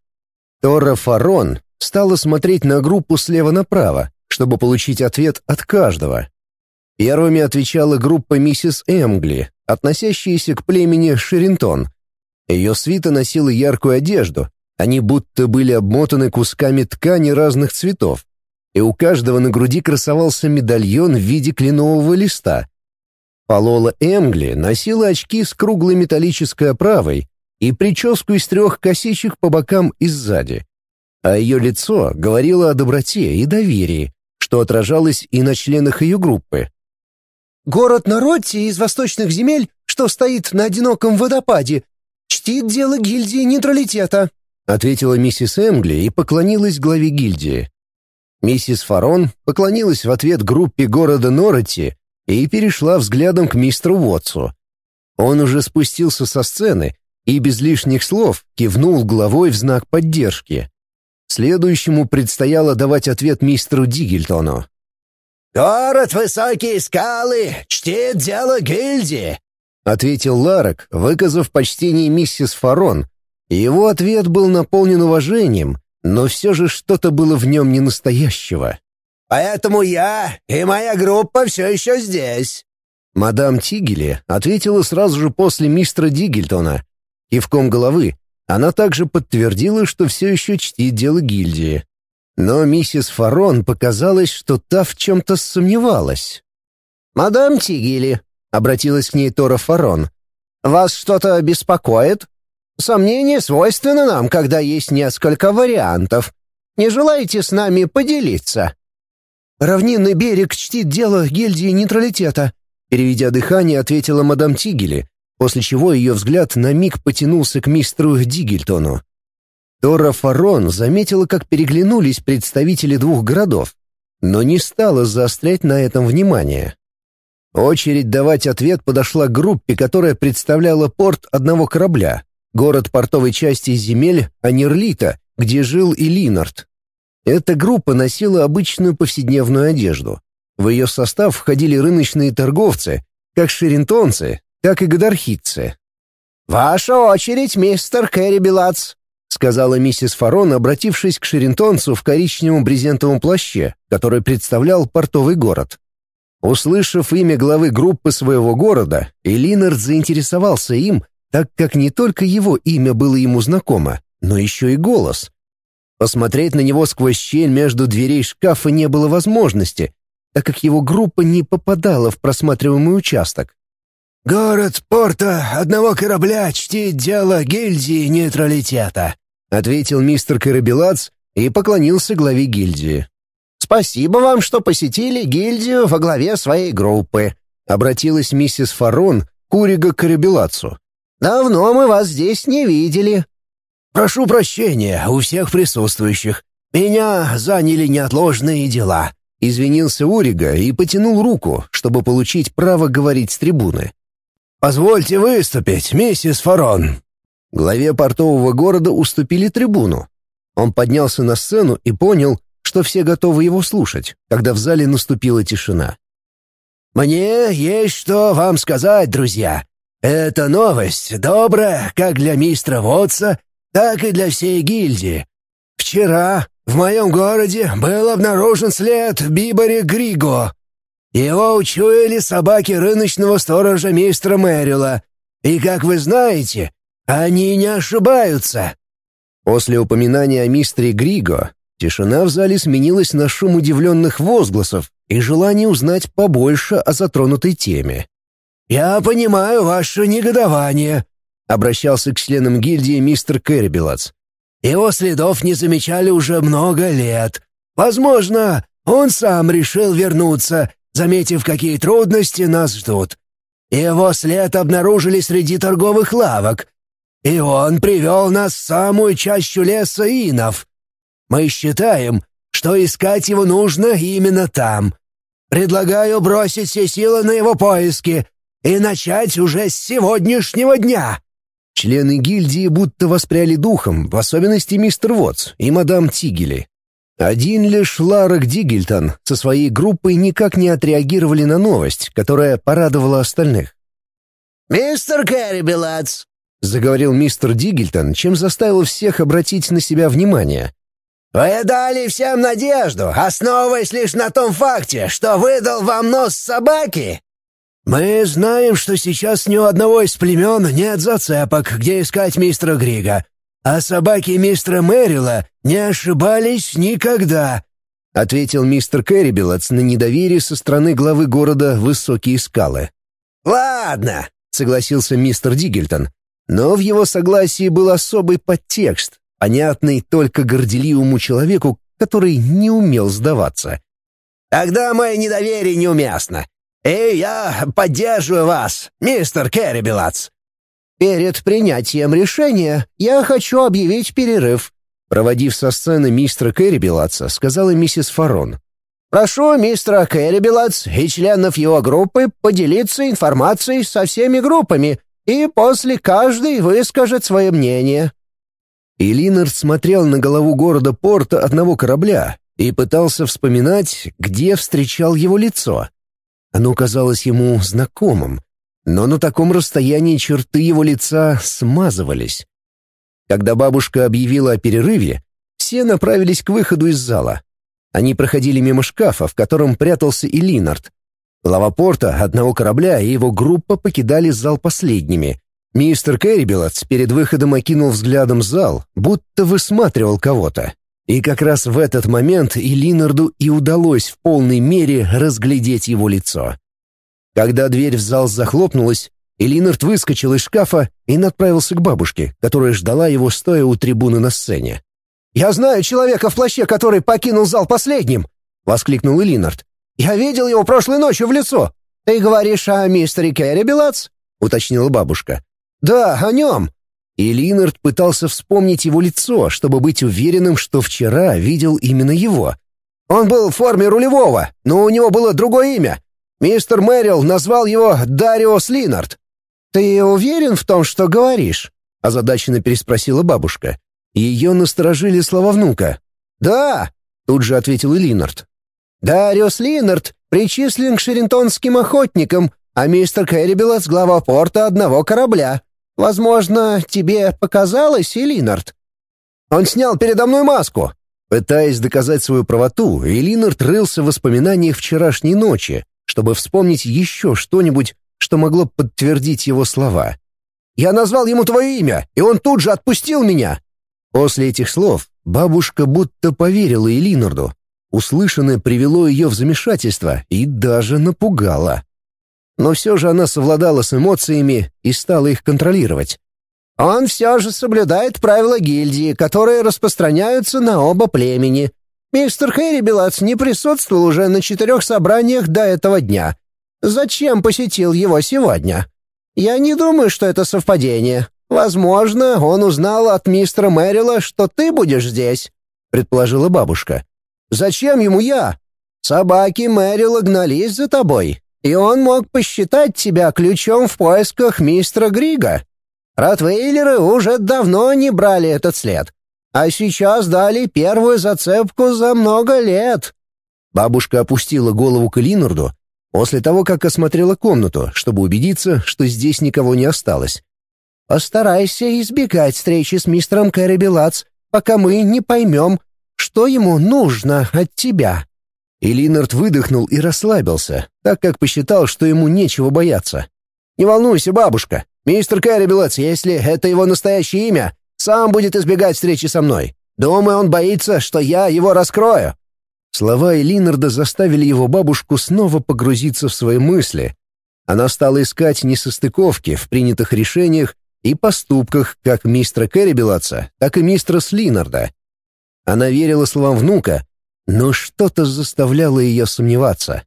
Тора Фарон стала смотреть на группу слева направо, чтобы получить ответ от каждого. Первыми отвечала группа миссис Эмгли, относящаяся к племени Ширинтон. Ее свита носила яркую одежду, они будто были обмотаны кусками ткани разных цветов, и у каждого на груди красовался медальон в виде кленового листа, Полола Эмгли носила очки с круглой металлической оправой и прическу из трех косичек по бокам и сзади. А ее лицо говорило о доброте и доверии, что отражалось и на членах ее группы. «Город Народти из восточных земель, что стоит на одиноком водопаде, чтит дело гильдии нейтралитета», ответила миссис Эмгли и поклонилась главе гильдии. Миссис Фарон поклонилась в ответ группе города Норотти и перешла взглядом к мистеру Уотсу. Он уже спустился со сцены и без лишних слов кивнул головой в знак поддержки. Следующему предстояло давать ответ мистеру Дигельтону. «Город Высокие Скалы чтит дело гильдии», — ответил Ларок, выказав почтение миссис Фарон. Его ответ был наполнен уважением, но все же что-то было в нем ненастоящего. Поэтому я и моя группа все еще здесь». Мадам Тигели ответила сразу же после мистера Дигельтона. Кивком головы она также подтвердила, что все еще чтит дело гильдии. Но миссис Фарон показалось, что та в чем-то сомневалась. «Мадам Тигели», — обратилась к ней Тора Фарон, — «вас что-то беспокоит? Сомнение свойственно нам, когда есть несколько вариантов. Не желаете с нами поделиться?» «Равнинный берег чтит дело гильдии нейтралитета», переведя дыхание, ответила мадам Тигели, после чего ее взгляд на миг потянулся к мистеру Дигельтону. Тора Фарон заметила, как переглянулись представители двух городов, но не стала заострять на этом внимание. Очередь давать ответ подошла к группе, которая представляла порт одного корабля, город портовой части земель Анерлита, где жил и Линард. Эта группа носила обычную повседневную одежду. В ее состав входили рыночные торговцы, как ширинтонцы, так и гадархитцы. «Ваша очередь, мистер Кэрри Белац», — сказала миссис Фарон, обратившись к ширинтонцу в коричневом брезентовом плаще, который представлял портовый город. Услышав имя главы группы своего города, Элинард заинтересовался им, так как не только его имя было ему знакомо, но еще и голос. Посмотреть на него сквозь щель между дверей шкафа не было возможности, так как его группа не попадала в просматриваемый участок. «Город порта одного корабля чтит дело гильдии нейтралитета», ответил мистер Карабелац и поклонился главе гильдии. «Спасибо вам, что посетили гильдию во главе своей группы», обратилась миссис Фарон к Урига Карабелацу. «Давно мы вас здесь не видели. «Прошу прощения у всех присутствующих. Меня заняли неотложные дела. Извинился Урига и потянул руку, чтобы получить право говорить с трибуны. «Позвольте выступить, миссис Фарон». Главе портового города уступили трибуну. Он поднялся на сцену и понял, что все готовы его слушать, когда в зале наступила тишина. «Мне есть что вам сказать, друзья. Это новость добрая как для мистера Вотса, так и для всей гильдии. Вчера в моем городе был обнаружен след Бибори Григо. Его учуяли собаки рыночного сторожа мистера Мэрила. И, как вы знаете, они не ошибаются». После упоминания о мистере Григо тишина в зале сменилась на шум удивленных возгласов и желание узнать побольше о затронутой теме. «Я понимаю ваше негодование», — обращался к членам гильдии мистер Кэррибелац. Его следов не замечали уже много лет. Возможно, он сам решил вернуться, заметив, какие трудности нас ждут. Его след обнаружили среди торговых лавок, и он привел нас в самую чащу леса инов. Мы считаем, что искать его нужно именно там. Предлагаю бросить все силы на его поиски и начать уже с сегодняшнего дня». Члены гильдии будто воспряли духом, в особенности мистер Вотс и мадам Тигели. Один лишь Ларок Дигельтон со своей группой никак не отреагировали на новость, которая порадовала остальных. «Мистер Кэррибелац», — заговорил мистер Дигельтон, чем заставил всех обратить на себя внимание. «Вы дали всем надежду, основываясь лишь на том факте, что выдал вам нос собаки. «Мы знаем, что сейчас ни у одного из племен нет зацепок, где искать мистера Грига, а собаки мистера Мэрила не ошибались никогда», — ответил мистер Кэррибелотс на недоверие со стороны главы города Высокие скалы. «Ладно», — согласился мистер Дигельтон, но в его согласии был особый подтекст, понятный только горделивому человеку, который не умел сдаваться. «Тогда мое недоверие неуместно. «И я поддерживаю вас, мистер Керрибелац!» «Перед принятием решения я хочу объявить перерыв», проводив со сцены мистера Керрибелаца, сказала миссис Фарон. «Прошу мистера Керрибелац и членов его группы поделиться информацией со всеми группами, и после каждый выскажет свое мнение». И Линард смотрел на голову города порта одного корабля и пытался вспоминать, где встречал его лицо. Оно казалось ему знакомым, но на таком расстоянии черты его лица смазывались. Когда бабушка объявила о перерыве, все направились к выходу из зала. Они проходили мимо шкафа, в котором прятался и Линард. Глава порта одного корабля и его группа покидали зал последними. Мистер Кэррибелотс перед выходом окинул взглядом зал, будто высматривал кого-то. И как раз в этот момент и Линарду и удалось в полной мере разглядеть его лицо. Когда дверь в зал захлопнулась, и Линард выскочил из шкафа и направился к бабушке, которая ждала его, стоя у трибуны на сцене. «Я знаю человека в плаще, который покинул зал последним!» — воскликнул Линард. «Я видел его прошлой ночью в лицо!» «Ты говоришь о мистере Керри Белац?» — уточнила бабушка. «Да, о нем. И Линард пытался вспомнить его лицо, чтобы быть уверенным, что вчера видел именно его. Он был в форме рулевого, но у него было другое имя. Мистер Мэрил назвал его Дариос Линард. «Ты уверен в том, что говоришь?» — озадаченно переспросила бабушка. Ее насторожили слова внука. «Да», — тут же ответил и Линард. «Дариос Линард причислен к шеринтонским охотникам, а мистер Кэррибелас — глава порта одного корабля. Возможно, тебе показалось, Элинард?» «Он снял передо мной маску!» Пытаясь доказать свою правоту, Элинард рылся в воспоминаниях вчерашней ночи, чтобы вспомнить еще что-нибудь, что могло подтвердить его слова. «Я назвал ему твое имя, и он тут же отпустил меня!» После этих слов бабушка будто поверила Элинарду. Услышанное привело ее в замешательство и даже напугало. Но все же она совладала с эмоциями и стала их контролировать. «Он все же соблюдает правила гильдии, которые распространяются на оба племени. Мистер Хэри Белац не присутствовал уже на четырех собраниях до этого дня. Зачем посетил его сегодня? Я не думаю, что это совпадение. Возможно, он узнал от мистера Мэрила, что ты будешь здесь», — предположила бабушка. «Зачем ему я?» Собаки Мэрила гнались за тобой, и он мог посчитать тебя ключом в поисках мистера Грига. Ротвейлеры уже давно не брали этот след, а сейчас дали первую зацепку за много лет». Бабушка опустила голову к Линарду после того, как осмотрела комнату, чтобы убедиться, что здесь никого не осталось. «Постарайся избегать встречи с мистером Кэрри пока мы не поймем, что ему нужно от тебя». И выдохнул и расслабился, так как посчитал, что ему нечего бояться. «Не волнуйся, бабушка. Мистер Кэррибелец, если это его настоящее имя, сам будет избегать встречи со мной. Думаю, он боится, что я его раскрою». Слова Элинарда заставили его бабушку снова погрузиться в свои мысли. Она стала искать несостыковки в принятых решениях и поступках как мистера Кэррибелаца, так и мистера Слинарда. Она верила словам внука, но что-то заставляло ее сомневаться.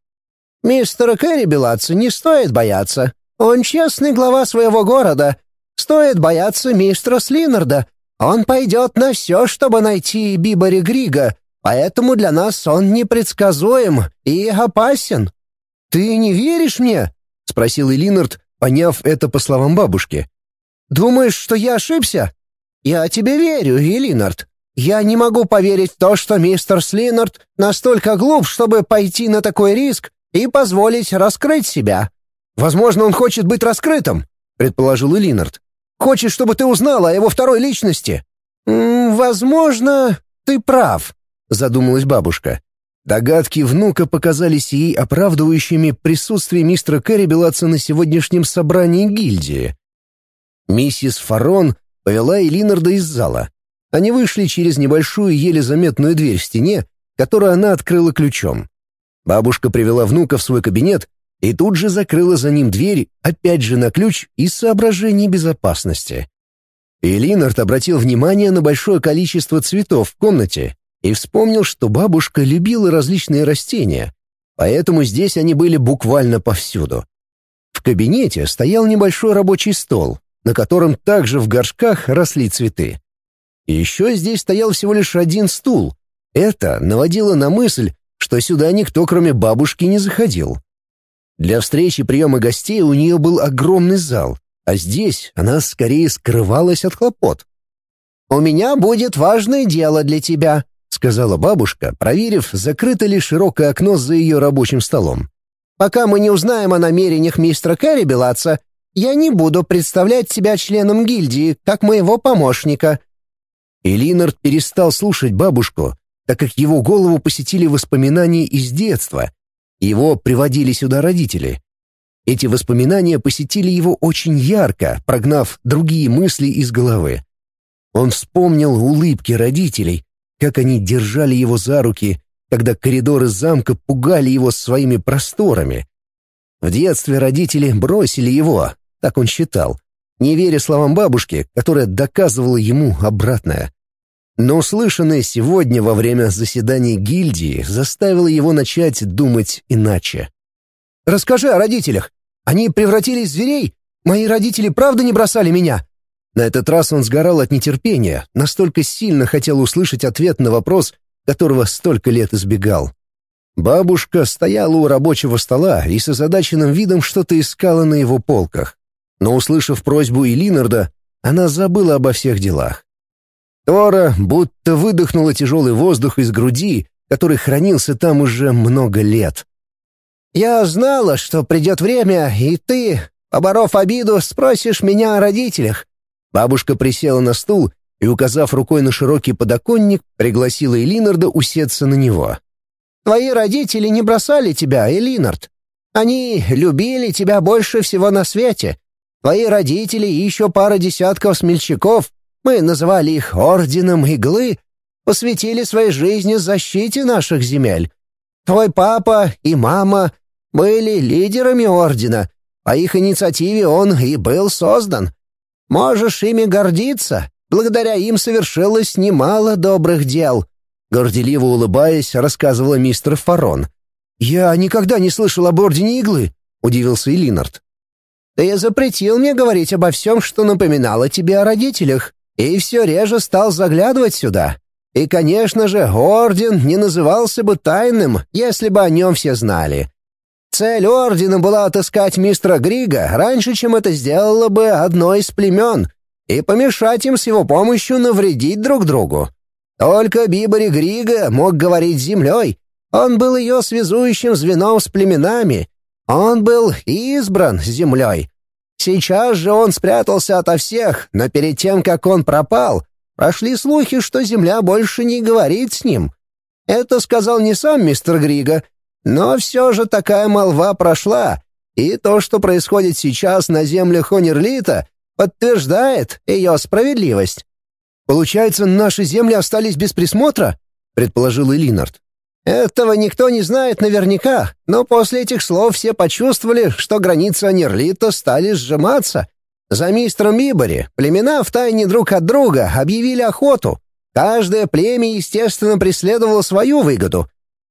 «Мистера Кэррибелаца не стоит бояться. Он честный глава своего города. Стоит бояться мистера Слинарда. Он пойдет на все, чтобы найти Бибори Грига, Поэтому для нас он непредсказуем и опасен. Ты не веришь мне? спросил Элинард, поняв это по словам бабушки. Думаешь, что я ошибся? Я тебе верю, Элинард. Я не могу поверить в то, что мистер Слинард настолько глуп, чтобы пойти на такой риск и позволить раскрыть себя. Возможно, он хочет быть раскрытым, предположил Элинард. Хочет, чтобы ты узнала о его второй личности. М -м, возможно, ты прав, задумалась бабушка. Догадки внука показались ей оправдывающими присутствие мистера Кэррибелатса на сегодняшнем собрании гильдии. Миссис Фарон повела Элинарда из зала. Они вышли через небольшую, еле заметную дверь в стене, которую она открыла ключом. Бабушка привела внука в свой кабинет и тут же закрыла за ним дверь, опять же на ключ из соображений безопасности. Элинард обратил внимание на большое количество цветов в комнате и вспомнил, что бабушка любила различные растения, поэтому здесь они были буквально повсюду. В кабинете стоял небольшой рабочий стол, на котором также в горшках росли цветы. Еще здесь стоял всего лишь один стул. Это наводило на мысль, что сюда никто, кроме бабушки, не заходил. Для встречи приема гостей у нее был огромный зал, а здесь она скорее скрывалась от хлопот. «У меня будет важное дело для тебя», — сказала бабушка, проверив, закрыто ли широкое окно за ее рабочим столом. «Пока мы не узнаем о намерениях мистера Кэрри Белаца, я не буду представлять себя членом гильдии, как моего помощника». И Линард перестал слушать бабушку, так как его голову посетили воспоминания из детства. Его приводили сюда родители. Эти воспоминания посетили его очень ярко, прогнав другие мысли из головы. Он вспомнил улыбки родителей, как они держали его за руки, когда коридоры замка пугали его своими просторами. В детстве родители бросили его, так он считал, не веря словам бабушки, которая доказывала ему обратное. Но услышанное сегодня во время заседания гильдии заставило его начать думать иначе. «Расскажи о родителях. Они превратились в зверей? Мои родители правда не бросали меня?» На этот раз он сгорал от нетерпения, настолько сильно хотел услышать ответ на вопрос, которого столько лет избегал. Бабушка стояла у рабочего стола и с озадаченным видом что-то искала на его полках. Но, услышав просьбу Элинарда, она забыла обо всех делах. Тора будто выдохнула тяжелый воздух из груди, который хранился там уже много лет. «Я знала, что придет время, и ты, поборов обиду, спросишь меня о родителях. Бабушка присела на стул и, указав рукой на широкий подоконник, пригласила Элинарда усеться на него. «Твои родители не бросали тебя, Элинард. Они любили тебя больше всего на свете. Твои родители и еще пара десятков смельчаков, мы называли их Орденом Иглы, посвятили своей жизни защите наших земель. Твой папа и мама были лидерами Ордена, по их инициативе он и был создан. Можешь ими гордиться. Благодаря им совершилось немало добрых дел». Горделиво улыбаясь, рассказывала мистер Фарон. «Я никогда не слышал об Ордене Иглы», — удивился Элинард. «Ты запретил мне говорить обо всем, что напоминало тебе о родителях, и все реже стал заглядывать сюда. И, конечно же, орден не назывался бы тайным, если бы о нем все знали. Цель ордена была отыскать мистера Грига раньше, чем это сделало бы одно из племен, и помешать им с его помощью навредить друг другу. Только Бибори Грига мог говорить с землей. Он был ее связующим звеном с племенами. Он был избран землей. Сейчас же он спрятался ото всех, но перед тем, как он пропал, прошли слухи, что земля больше не говорит с ним. Это сказал не сам мистер Грига, но все же такая молва прошла, и то, что происходит сейчас на землях Хонерлита, подтверждает ее справедливость. «Получается, наши земли остались без присмотра?» — предположил Элинард. «Этого никто не знает наверняка, но после этих слов все почувствовали, что границы Анерлита стали сжиматься. За мистером Мибори племена втайне друг от друга объявили охоту. Каждое племя, естественно, преследовало свою выгоду,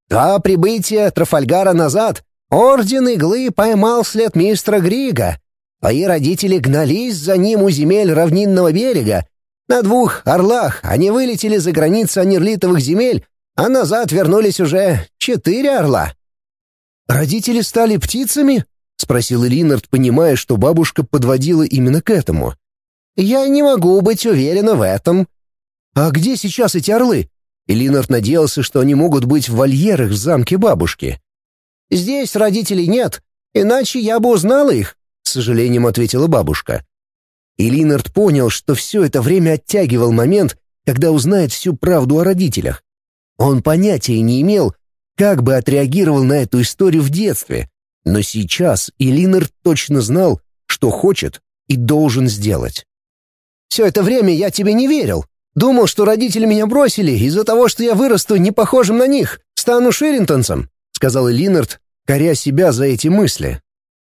до прибытия Трафальгара назад Орден Иглы поймал след мистера Грига. Мои родители гнались за ним у земель равнинного берега. На двух «Орлах» они вылетели за границы анерлитовых земель, а назад вернулись уже четыре «Орла». «Родители стали птицами?» — спросил Линард, понимая, что бабушка подводила именно к этому. «Я не могу быть уверена в этом». «А где сейчас эти орлы?» Линард надеялся, что они могут быть в вольерах в замке бабушки. «Здесь родителей нет, иначе я бы узнала их», — с сожалением ответила бабушка. И Линард понял, что все это время оттягивал момент, когда узнает всю правду о родителях. Он понятия не имел, как бы отреагировал на эту историю в детстве, но сейчас Илинард точно знал, что хочет и должен сделать. «Все это время я тебе не верил», Думал, что родители меня бросили из-за того, что я вырасту не похожим на них, стану ширинтонцем», — сказал Линард, коря себя за эти мысли.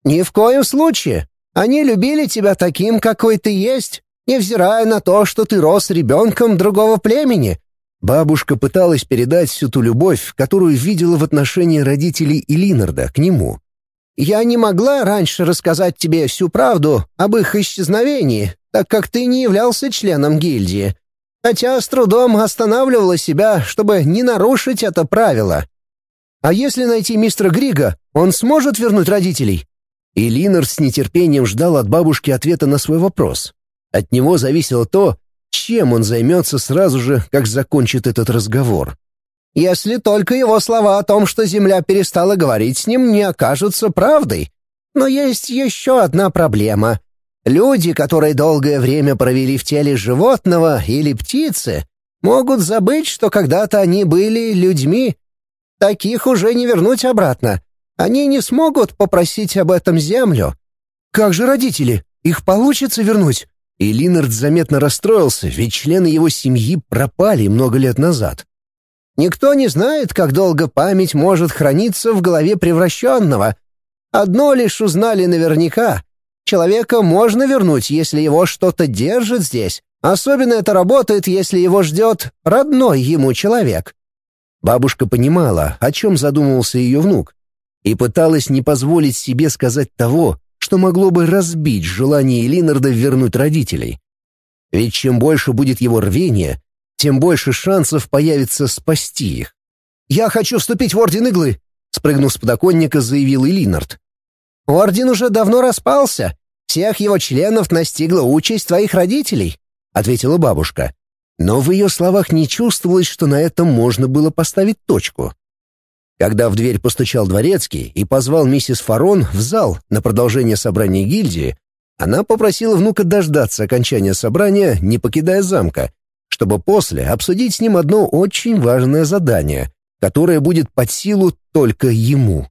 «Ни в коем случае. Они любили тебя таким, какой ты есть, невзирая на то, что ты рос ребенком другого племени». Бабушка пыталась передать всю ту любовь, которую видела в отношении родителей Линарда к нему. «Я не могла раньше рассказать тебе всю правду об их исчезновении, так как ты не являлся членом гильдии хотя с трудом останавливала себя, чтобы не нарушить это правило. А если найти мистера Грига, он сможет вернуть родителей? И с нетерпением ждал от бабушки ответа на свой вопрос. От него зависело то, чем он займется сразу же, как закончит этот разговор. Если только его слова о том, что Земля перестала говорить с ним, не окажутся правдой. Но есть еще одна проблема. Люди, которые долгое время провели в теле животного или птицы, могут забыть, что когда-то они были людьми. Таких уже не вернуть обратно. Они не смогут попросить об этом землю. Как же родители? Их получится вернуть? И Линард заметно расстроился, ведь члены его семьи пропали много лет назад. Никто не знает, как долго память может храниться в голове превращенного. Одно лишь узнали наверняка. Человека можно вернуть, если его что-то держит здесь. Особенно это работает, если его ждет родной ему человек. Бабушка понимала, о чем задумывался ее внук, и пыталась не позволить себе сказать того, что могло бы разбить желание Линарда вернуть родителей. Ведь чем больше будет его рвения, тем больше шансов появится спасти их. «Я хочу вступить в Орден Иглы», — спрыгнув с подоконника, заявил Линард. Орден уже давно распался. Всех его членов настигла участь твоих родителей», — ответила бабушка. Но в ее словах не чувствовалось, что на этом можно было поставить точку. Когда в дверь постучал дворецкий и позвал миссис Фарон в зал на продолжение собрания гильдии, она попросила внука дождаться окончания собрания, не покидая замка, чтобы после обсудить с ним одно очень важное задание, которое будет под силу только ему.